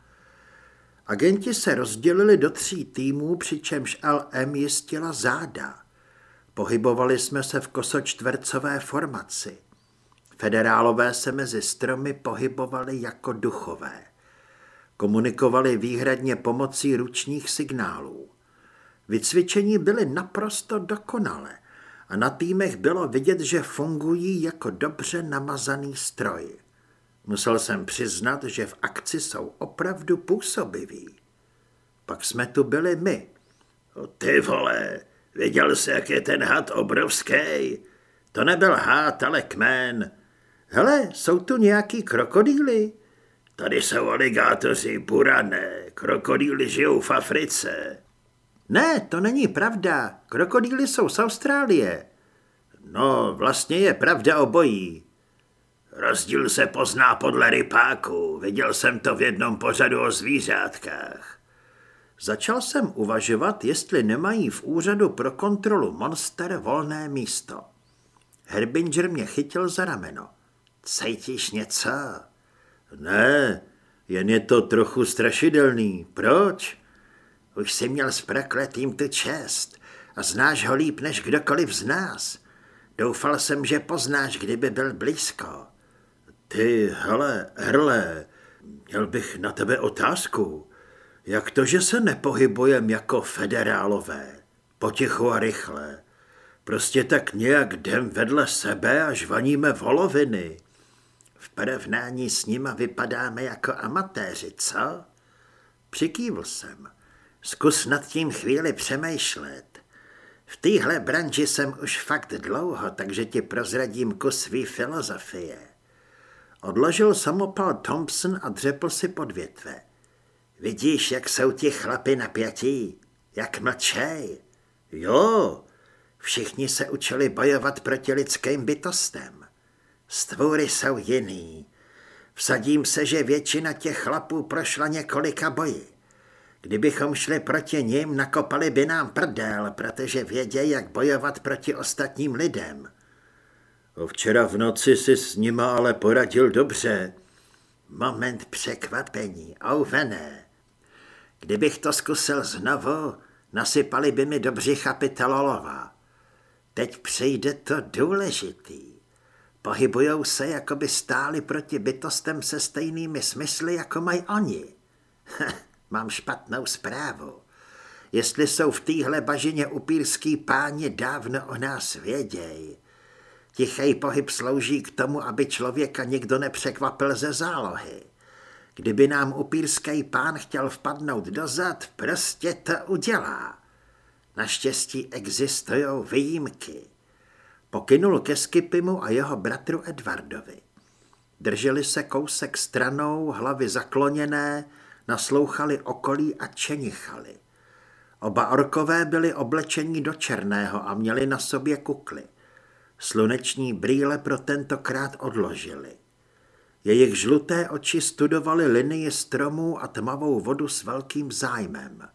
Agenti se rozdělili do tří týmů, přičemž LM jistila záda. Pohybovali jsme se v kosočtvercové formaci. Federálové se mezi stromy pohybovali jako duchové. Komunikovali výhradně pomocí ručních signálů. Vycvičení byly naprosto dokonale a na týmech bylo vidět, že fungují jako dobře namazaný stroj. Musel jsem přiznat, že v akci jsou opravdu působiví. Pak jsme tu byli my. Ty vole, viděl jsi, jak je ten had obrovský? To nebyl had, ale kmen. Hele, jsou tu nějaký krokodýly? Tady jsou aligátoři, burané, krokodýly žijou v Africe. Ne, to není pravda. Krokodýly jsou z Austrálie. No, vlastně je pravda obojí. Rozdíl se pozná podle rypáku. Viděl jsem to v jednom pořadu o zvířátkách. Začal jsem uvažovat, jestli nemají v úřadu pro kontrolu monster volné místo. Herbinger mě chytil za rameno. Cítíš něco? Ne, jen je to trochu strašidelný. Proč? Už jsi měl s prekletým tu čest a znáš ho líp než kdokoliv z nás. Doufal jsem, že poznáš, kdyby byl blízko. Ty, hele, Hrle, měl bych na tebe otázku. Jak to, že se nepohybujem jako federálové? Potichu a rychle. Prostě tak nějak jdem vedle sebe a žvaníme voloviny. V porovnání s nima vypadáme jako amatéři, co? Přikývl jsem. Zkus nad tím chvíli přemýšlet. V téhle branži jsem už fakt dlouho, takže ti prozradím kus svý filozofie. Odložil samopal Thompson a dřepl si pod větve. Vidíš, jak jsou ti chlapi napjatí? Jak mlčej? Jo, všichni se učili bojovat proti lidským bytostem. Stvůry jsou jiný. Vsadím se, že většina těch chlapů prošla několika boji. Kdybychom šli proti ním, nakopali by nám prdel, protože vědějí, jak bojovat proti ostatním lidem. Včera v noci si s nima ale poradil dobře. Moment překvapení, auvené. Kdybych to zkusil znovu, nasypali by mi do břicha. Teď přijde to důležitý. Pohybujou se, jako by stáli proti bytostem se stejnými smysly, jako mají oni. Mám špatnou zprávu. Jestli jsou v téhle bažině upírský páni, dávno o nás věděj. Tichý pohyb slouží k tomu, aby člověka nikdo nepřekvapil ze zálohy. Kdyby nám upírský pán chtěl vpadnout dozad, prostě to udělá. Naštěstí existují výjimky. Pokynul ke Skipimu a jeho bratru Edvardovi. Drželi se kousek stranou, hlavy zakloněné, naslouchali okolí a čenichali. Oba orkové byli oblečení do černého a měli na sobě kukly. Sluneční brýle pro tentokrát odložili. Jejich žluté oči studovaly linii stromů a tmavou vodu s velkým zájmem.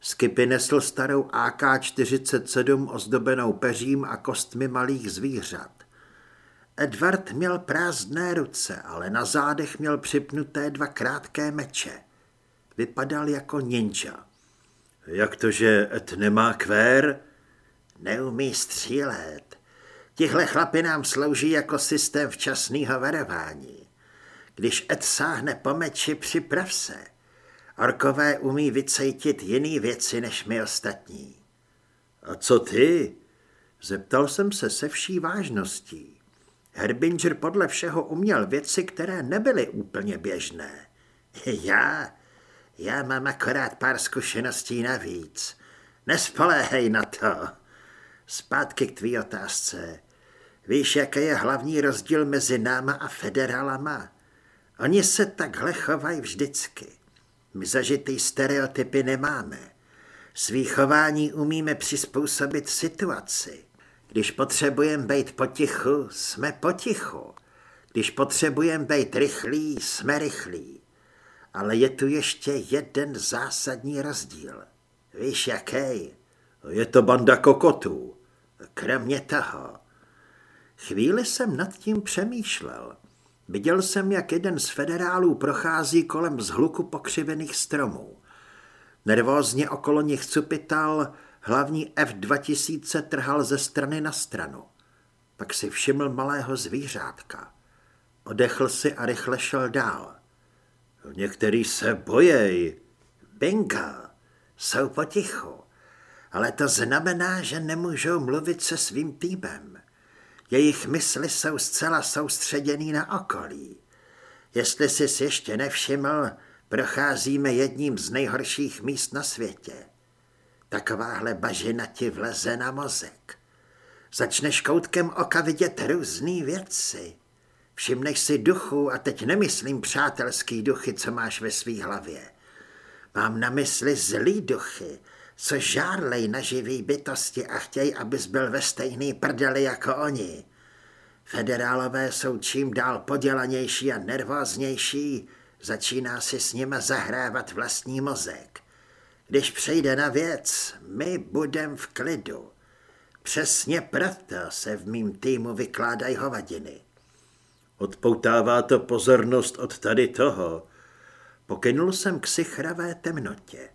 Skipy nesl starou AK-47 ozdobenou peřím a kostmi malých zvířat. Edward měl prázdné ruce, ale na zádech měl připnuté dva krátké meče. Vypadal jako ninja. Jak to, že Ed nemá kvér? Neumí střílet. Tihle chlapi nám slouží jako systém včasného varování. Když Ed sáhne po meči, připrav se. Orkové umí vycejtit jiný věci než my ostatní. A co ty? Zeptal jsem se se vší vážností. Herbinger podle všeho uměl věci, které nebyly úplně běžné. Já? Já mám akorát pár zkušeností navíc. Nespoléhej na to. Zpátky k tvý otázce. Víš, jaký je hlavní rozdíl mezi náma a federálama? Oni se takhle chovají vždycky. My zažitý stereotypy nemáme. Svý chování umíme přizpůsobit situaci. Když potřebujeme být potichu, jsme potichu. Když potřebujeme být rychlí, jsme rychlí. Ale je tu ještě jeden zásadní rozdíl. Víš, jaký? Je to banda kokotů. Kromě toho. Chvíli jsem nad tím přemýšlel. Viděl jsem, jak jeden z federálů prochází kolem zhluku pokřivených stromů. Nervózně okolo nich cupital, hlavní F-2000 trhal ze strany na stranu. Pak si všiml malého zvířátka. Odechl si a rychle šel dál. Některý se bojej. Bingo, jsou potichu. ale to znamená, že nemůžou mluvit se svým týmem. Jejich mysli jsou zcela soustředěný na okolí. Jestli jsi ještě nevšiml, procházíme jedním z nejhorších míst na světě. Takováhle bažina ti vleze na mozek. Začneš koutkem oka vidět různé věci. Všimneš si duchu, a teď nemyslím přátelský duchy, co máš ve svý hlavě. Mám na mysli zlý duchy, co žárlej na živý bytosti a chtějí, abys byl ve stejný prdeli jako oni. Federálové jsou čím dál podělanější a nervóznější, začíná si s nimi zahrávat vlastní mozek. Když přejde na věc, my budem v klidu. Přesně proto se v mým týmu vykládají hovadiny. Odpoutává to pozornost od tady toho. Pokynul jsem k sichravé temnotě.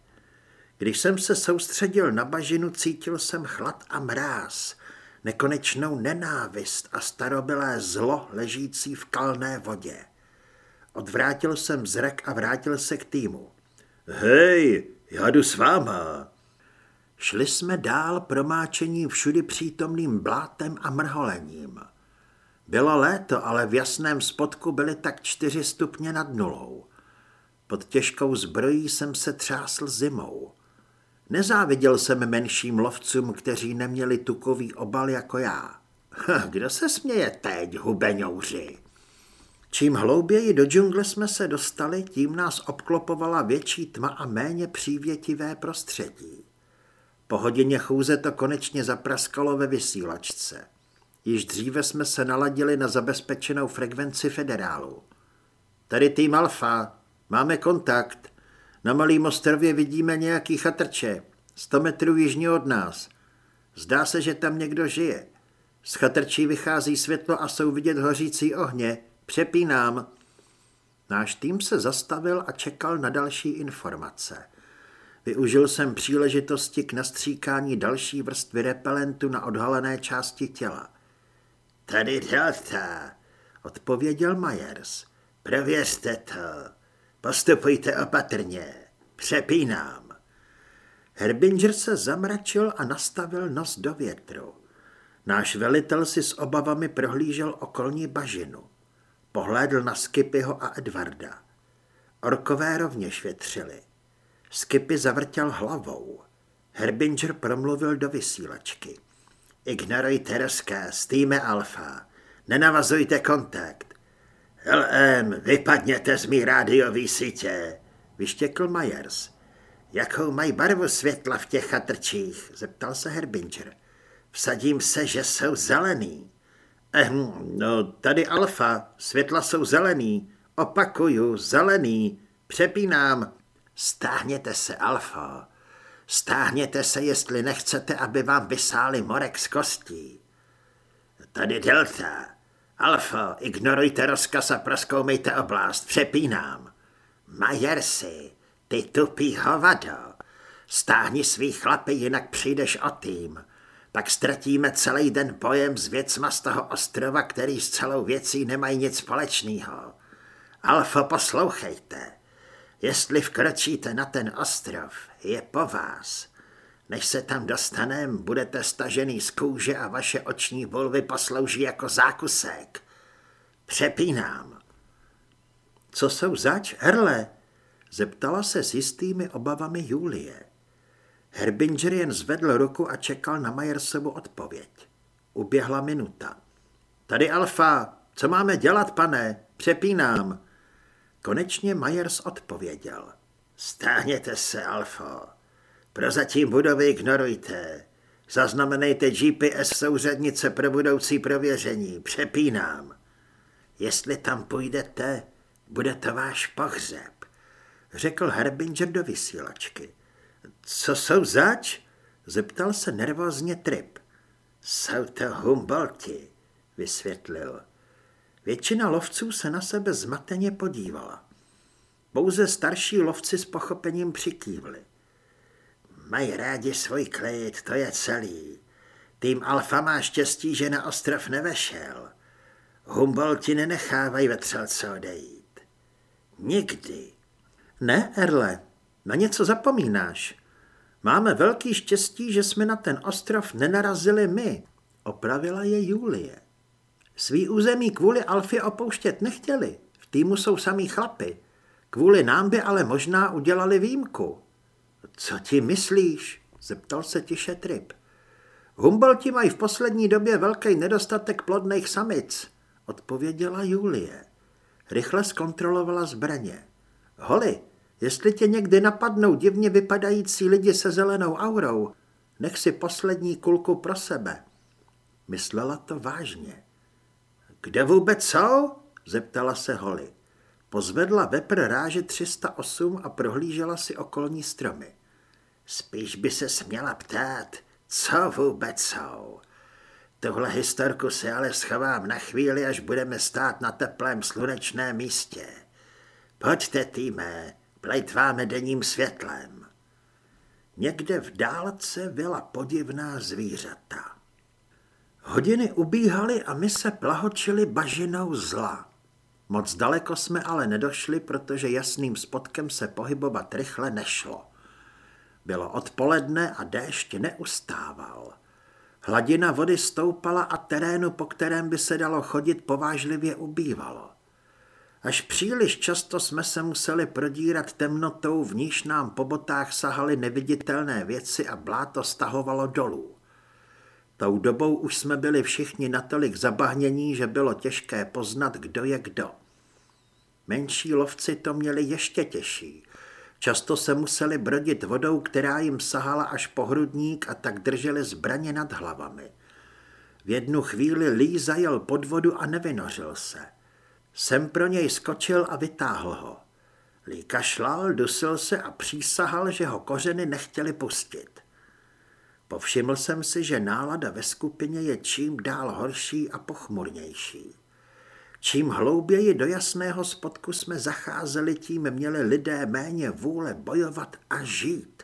Když jsem se soustředil na bažinu, cítil jsem chlad a mráz, nekonečnou nenávist a starobylé zlo ležící v kalné vodě. Odvrátil jsem zrak a vrátil se k týmu. Hej, já jdu s váma. Šli jsme dál promáčení všudy přítomným blátem a mrholením. Bylo léto, ale v jasném spodku byly tak čtyři stupně nad nulou. Pod těžkou zbrojí jsem se třásl zimou. Nezáviděl jsem menším lovcům, kteří neměli tukový obal jako já. Kdo se směje teď, hubeňouři? Čím hlouběji do džungle jsme se dostali, tím nás obklopovala větší tma a méně přívětivé prostředí. Po hodině chůze to konečně zapraskalo ve vysílačce. Již dříve jsme se naladili na zabezpečenou frekvenci federálu. Tady tým Alfa, máme kontakt. Na Malým ostrově vidíme nějaký chatrče, 100 metrů jižně od nás. Zdá se, že tam někdo žije. Z chatrčí vychází světlo a jsou vidět hořící ohně. Přepínám. Náš tým se zastavil a čekal na další informace. Využil jsem příležitosti k nastříkání další vrstvy repelentu na odhalené části těla. Tady Delta, odpověděl Myers. Prověřte to. Postupujte opatrně. Přepínám. Herbinger se zamračil a nastavil nos do větru. Náš velitel si s obavami prohlížel okolní bažinu. Pohlédl na Skipyho a Edvarda. Orkové rovněž větřili. Skipy zavrtěl hlavou. Herbinger promluvil do vysílačky. Ignorujte rozkaz, týme Alfa. Nenavazujte kontakt. LM, vypadněte z mý rádiový sítě, vyštěkl Myers. Jakou mají barvu světla v těch chatrčích? zeptal se Herbinger. Vsadím se, že jsou zelený. Ehm, no tady alfa, světla jsou zelený. Opakuju, zelený. Přepínám. Stáhněte se, alfa. Stáhněte se, jestli nechcete, aby vám vysáli morek z kostí. Tady delta. Alfa, ignorujte rozkaz a proskoumejte oblast. Přepínám. Majersi, ty tupý hovado. Stáhni svý chlapy, jinak přijdeš o tým. Pak ztratíme celý den bojem s věcma z toho ostrova, který s celou věcí nemají nic společného. Alfa, poslouchejte. Jestli vkročíte na ten ostrov, je po vás. Než se tam dostanem, budete stažený z kůže a vaše oční bulvy poslouží jako zákusek. Přepínám. Co jsou zač, Erle? Zeptala se s jistými obavami Julie. Herbinger jen zvedl ruku a čekal na Majersovu odpověď. Uběhla minuta. Tady Alfa, co máme dělat, pane? Přepínám. Konečně Majers odpověděl. Stáhněte se, Alfa. Prozatím budovy ignorujte. Zaznamenejte GPS souřadnice pro budoucí prověření. Přepínám. Jestli tam půjdete, bude to váš pohřeb řekl Herbinger do vysílačky. Co jsou zač? Zeptal se nervózně Trip. Jsou to Humboldti, vysvětlil. Většina lovců se na sebe zmateně podívala. Pouze starší lovci s pochopením přikývli. Mají rádi svůj klid, to je celý. Tým Alfa má štěstí, že na ostrov nevešel. Humboldti nenechávají vetřelce odejít. Nikdy. Ne, Erle, na něco zapomínáš. Máme velký štěstí, že jsme na ten ostrov nenarazili my, opravila je Julie. Svý území kvůli Alfě opouštět nechtěli. V týmu jsou samý chlapy. Kvůli nám by ale možná udělali výjimku. Co ti myslíš? zeptal se tiše Trip. Humboldti mají v poslední době velký nedostatek plodných samic, odpověděla Julie. Rychle zkontrolovala zbraně. Holi, jestli tě někdy napadnou divně vypadající lidi se zelenou aurou, nech si poslední kulku pro sebe. Myslela to vážně. Kde vůbec jsou? zeptala se Holly. Pozvedla vepr ráže 308 a prohlížela si okolní stromy. Spíš by se směla ptát, co vůbec jsou. Tohle historku si ale schovám na chvíli, až budeme stát na teplém slunečném místě. Pojďte, týmé, plejtváme denním světlem. Někde v dálce byla podivná zvířata. Hodiny ubíhaly a my se plahočili bažinou zla. Moc daleko jsme ale nedošli, protože jasným spotkem se pohybovat rychle nešlo. Bylo odpoledne a déšť neustával. Hladina vody stoupala a terénu, po kterém by se dalo chodit, povážlivě ubývalo. Až příliš často jsme se museli prodírat temnotou, v níž nám po botách sahaly neviditelné věci a bláto stahovalo dolů. Tou dobou už jsme byli všichni natolik zabahnění, že bylo těžké poznat, kdo je kdo. Menší lovci to měli ještě těžší. Často se museli brodit vodou, která jim sahala až po hrudník a tak drželi zbraně nad hlavami. V jednu chvíli Lee zajel pod vodu a nevynořil se. Sem pro něj skočil a vytáhl ho. Lee kašlal, dusil se a přísahal, že ho kořeny nechtěli pustit. Povšiml jsem si, že nálada ve skupině je čím dál horší a pochmurnější. Čím hlouběji do jasného spodku jsme zacházeli, tím měli lidé méně vůle bojovat a žít.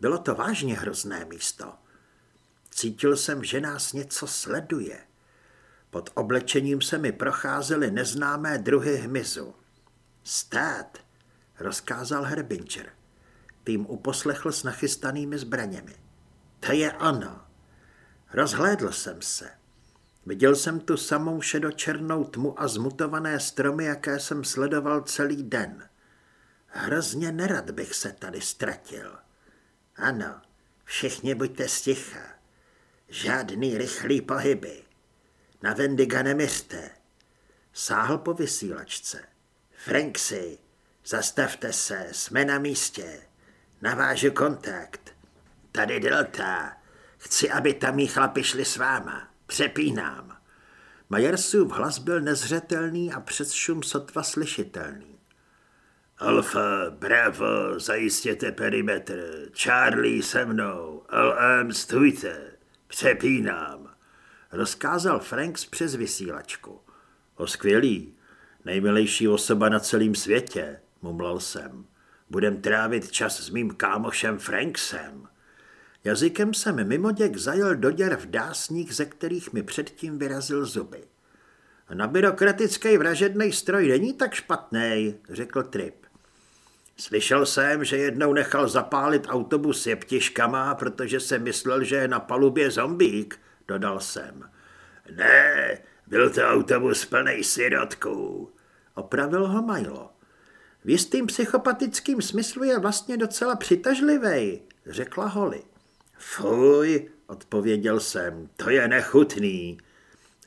Bylo to vážně hrozné místo. Cítil jsem, že nás něco sleduje. Pod oblečením se mi procházely neznámé druhy hmyzu. Stát, rozkázal Herbincher. Tým uposlechl s nachystanými zbraněmi. To je ono. Rozhlédl jsem se. Viděl jsem tu samou šedočernou tmu a zmutované stromy, jaké jsem sledoval celý den. Hrozně nerad bych se tady ztratil. Ano, všichni buďte sticha. Žádný rychlý pohyby. Na Vendiga nemiřte. Sáhl po vysílačce. Franksy, zastavte se, jsme na místě. Navážu kontakt. Tady Delta. Chci, aby tam chlapi šli s váma. Přepínám. Majersův hlas byl nezřetelný a přes šum sotva slyšitelný. Alfa, bravo, zajistěte perimetr. Charlie se mnou. LM, stůjte. Přepínám. Rozkázal Franks přes vysílačku. O skvělý. Nejmilejší osoba na celém světě, mumlal jsem. Budem trávit čas s mým kámošem Franksem. Jazykem jsem mimoděk zajel do děr v dásních, ze kterých mi předtím vyrazil zuby. Na byrokratický vražedný stroj není tak špatný, řekl Trip. Slyšel jsem, že jednou nechal zapálit autobus jeptiškama, protože se myslel, že je na palubě zombík, dodal jsem. Ne, byl to autobus plný sirotků, opravil ho Majlo. V jistým psychopatickým smyslu je vlastně docela přitažlivý, řekla Holly. Fuj, odpověděl jsem, to je nechutný.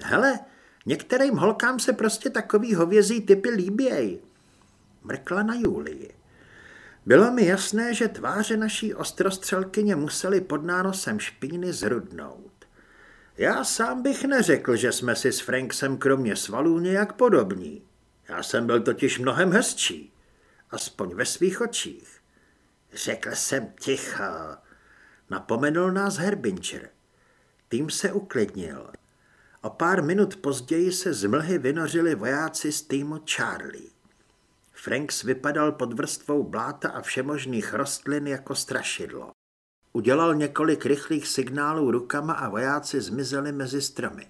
Hele, některým holkám se prostě takový hovězí typy líběj. Mrkla na Julii. Bylo mi jasné, že tváře naší ostrostřelkyně museli pod nánosem špíny zrudnout. Já sám bych neřekl, že jsme si s Franksem kromě svalů nějak podobní. Já jsem byl totiž mnohem hezčí, aspoň ve svých očích. Řekl jsem ticho, Napomenul nás Herbincher. Tým se uklidnil. O pár minut později se z mlhy vynořili vojáci z týmu Charlie. Franks vypadal pod vrstvou bláta a všemožných rostlin jako strašidlo. Udělal několik rychlých signálů rukama a vojáci zmizeli mezi stromy.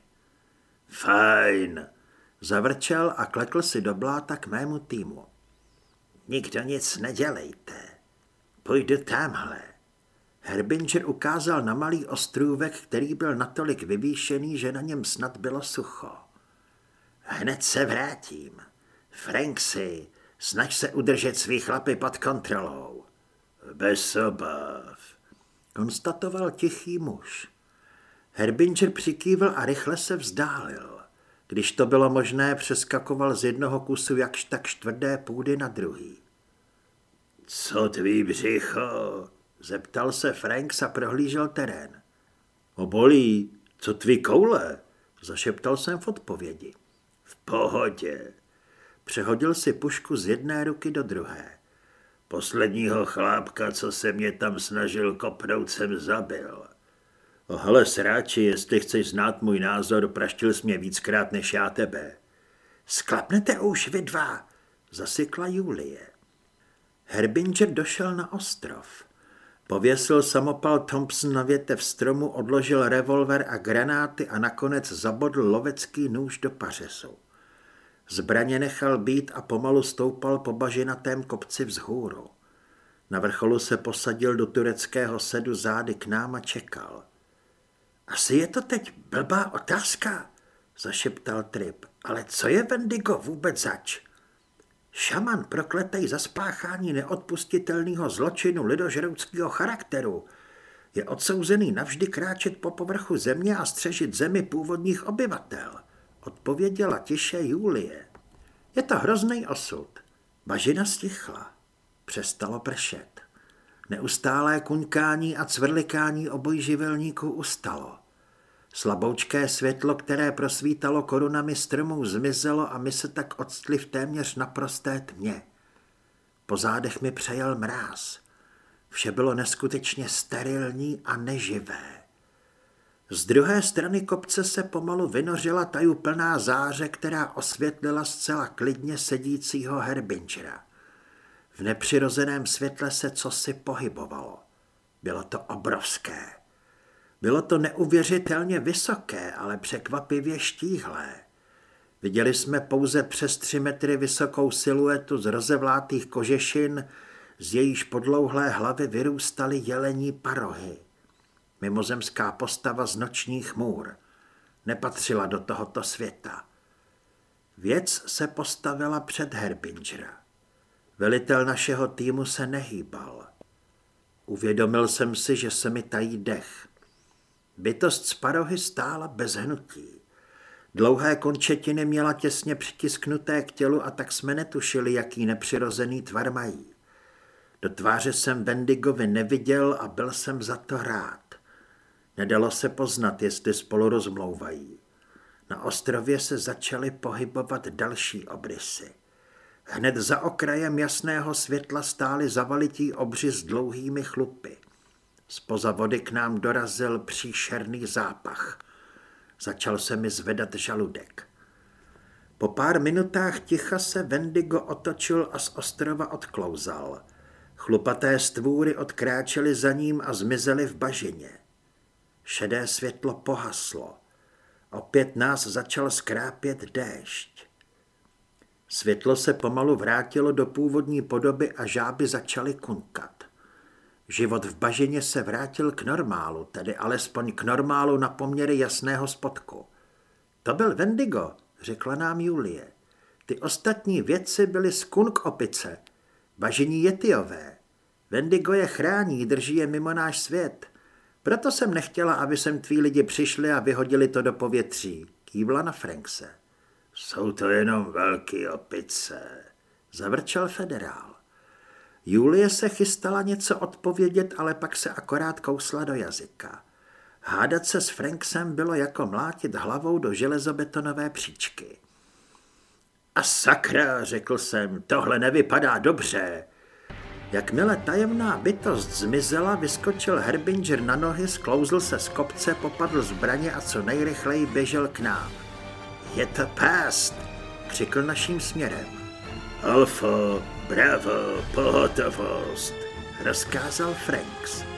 Fajn, zavrčel a klekl si do bláta k mému týmu. Nikdo nic nedělejte. Půjdu tamhle. Herbinger ukázal na malý ostrůvek, který byl natolik vyvýšený, že na něm snad bylo sucho. Hned se vrátím. Franksy, snaž se udržet svý chlapy pod kontrolou. Bez obav, konstatoval tichý muž. Herbinger přikývil a rychle se vzdálil. Když to bylo možné, přeskakoval z jednoho kusu jakž tak čtvrdé půdy na druhý. Co tvý břicho? Zeptal se Franks a prohlížel terén. Obolí, co tvý koule? Zašeptal jsem v odpovědi. V pohodě. Přehodil si pušku z jedné ruky do druhé. Posledního chlápka, co se mě tam snažil kopnout, jsem zabil. O hele, sráči, jestli chceš znát můj názor, praštil jsi mě víckrát než já tebe. Sklapnete už vy dva, zasykla Julie. Herbinger došel na ostrov. Pověsil samopal Thompson na větev stromu, odložil revolver a granáty a nakonec zabodl lovecký nůž do pařesu. Zbraně nechal být a pomalu stoupal po bažinatém kopci vzhůru. Na vrcholu se posadil do tureckého sedu zády k nám a čekal. Asi je to teď blbá otázka, zašeptal Trip. Ale co je Vendigo vůbec zač? Šaman prokletej za spáchání neodpustitelného zločinu lidožrouckého charakteru je odsouzený navždy kráčet po povrchu země a střežit zemi původních obyvatel, odpověděla tiše Julie. Je to hrozný osud. Bažina stichla. Přestalo pršet. Neustálé kuňkání a cvrlikání obojživelníků ustalo. Slaboučké světlo, které prosvítalo korunami stromů, zmizelo a my se tak odstli v téměř naprosté tmě. Po zádech mi přejel mráz. Vše bylo neskutečně sterilní a neživé. Z druhé strany kopce se pomalu vynořila taju plná záře, která osvětlila zcela klidně sedícího Herbingera. V nepřirozeném světle se cosi pohybovalo. Bylo to obrovské. Bylo to neuvěřitelně vysoké, ale překvapivě štíhlé. Viděli jsme pouze přes tři metry vysokou siluetu z rozevlátých kožešin, z jejíž podlouhlé hlavy vyrůstaly jelení parohy. Mimozemská postava z nočních můr. Nepatřila do tohoto světa. Věc se postavila před Herbingera. Velitel našeho týmu se nehýbal. Uvědomil jsem si, že se mi tají dech. Bytost z parohy stála bez hnutí. Dlouhé končetiny měla těsně přitisknuté k tělu a tak jsme netušili, jaký nepřirozený tvar mají. Do tváře jsem Bendigovi neviděl a byl jsem za to rád. Nedalo se poznat, jestli spolu rozmlouvají. Na ostrově se začaly pohybovat další obrysy. Hned za okrajem jasného světla stály zavalití obři s dlouhými chlupy. Spoza vody k nám dorazil příšerný zápach. Začal se mi zvedat žaludek. Po pár minutách ticha se Vendigo otočil a z ostrova odklouzal. Chlupaté stvůry odkráčely za ním a zmizely v bažině. Šedé světlo pohaslo. Opět nás začal skrápět déšť. Světlo se pomalu vrátilo do původní podoby a žáby začaly kunkat. Život v bažině se vrátil k normálu, tedy alespoň k normálu na poměry jasného spodku. To byl Vendigo, řekla nám Julie. Ty ostatní věci byly skunk opice, bažiní jetiové. Vendigo je chrání, drží je mimo náš svět. Proto jsem nechtěla, aby sem tví lidi přišli a vyhodili to do povětří. Kývla na Frankse. Jsou to jenom velký opice, zavrčel federál. Julie se chystala něco odpovědět, ale pak se akorát kousla do jazyka. Hádat se s Franksem bylo jako mlátit hlavou do železobetonové příčky. A sakra, řekl jsem, tohle nevypadá dobře. Jakmile tajemná bytost zmizela, vyskočil Herbinger na nohy, sklouzl se z kopce, popadl zbraně a co nejrychleji běžel k nám. Je to past, křikl naším směrem. Alfa, bravo, pohotovost, rozkázal Franks.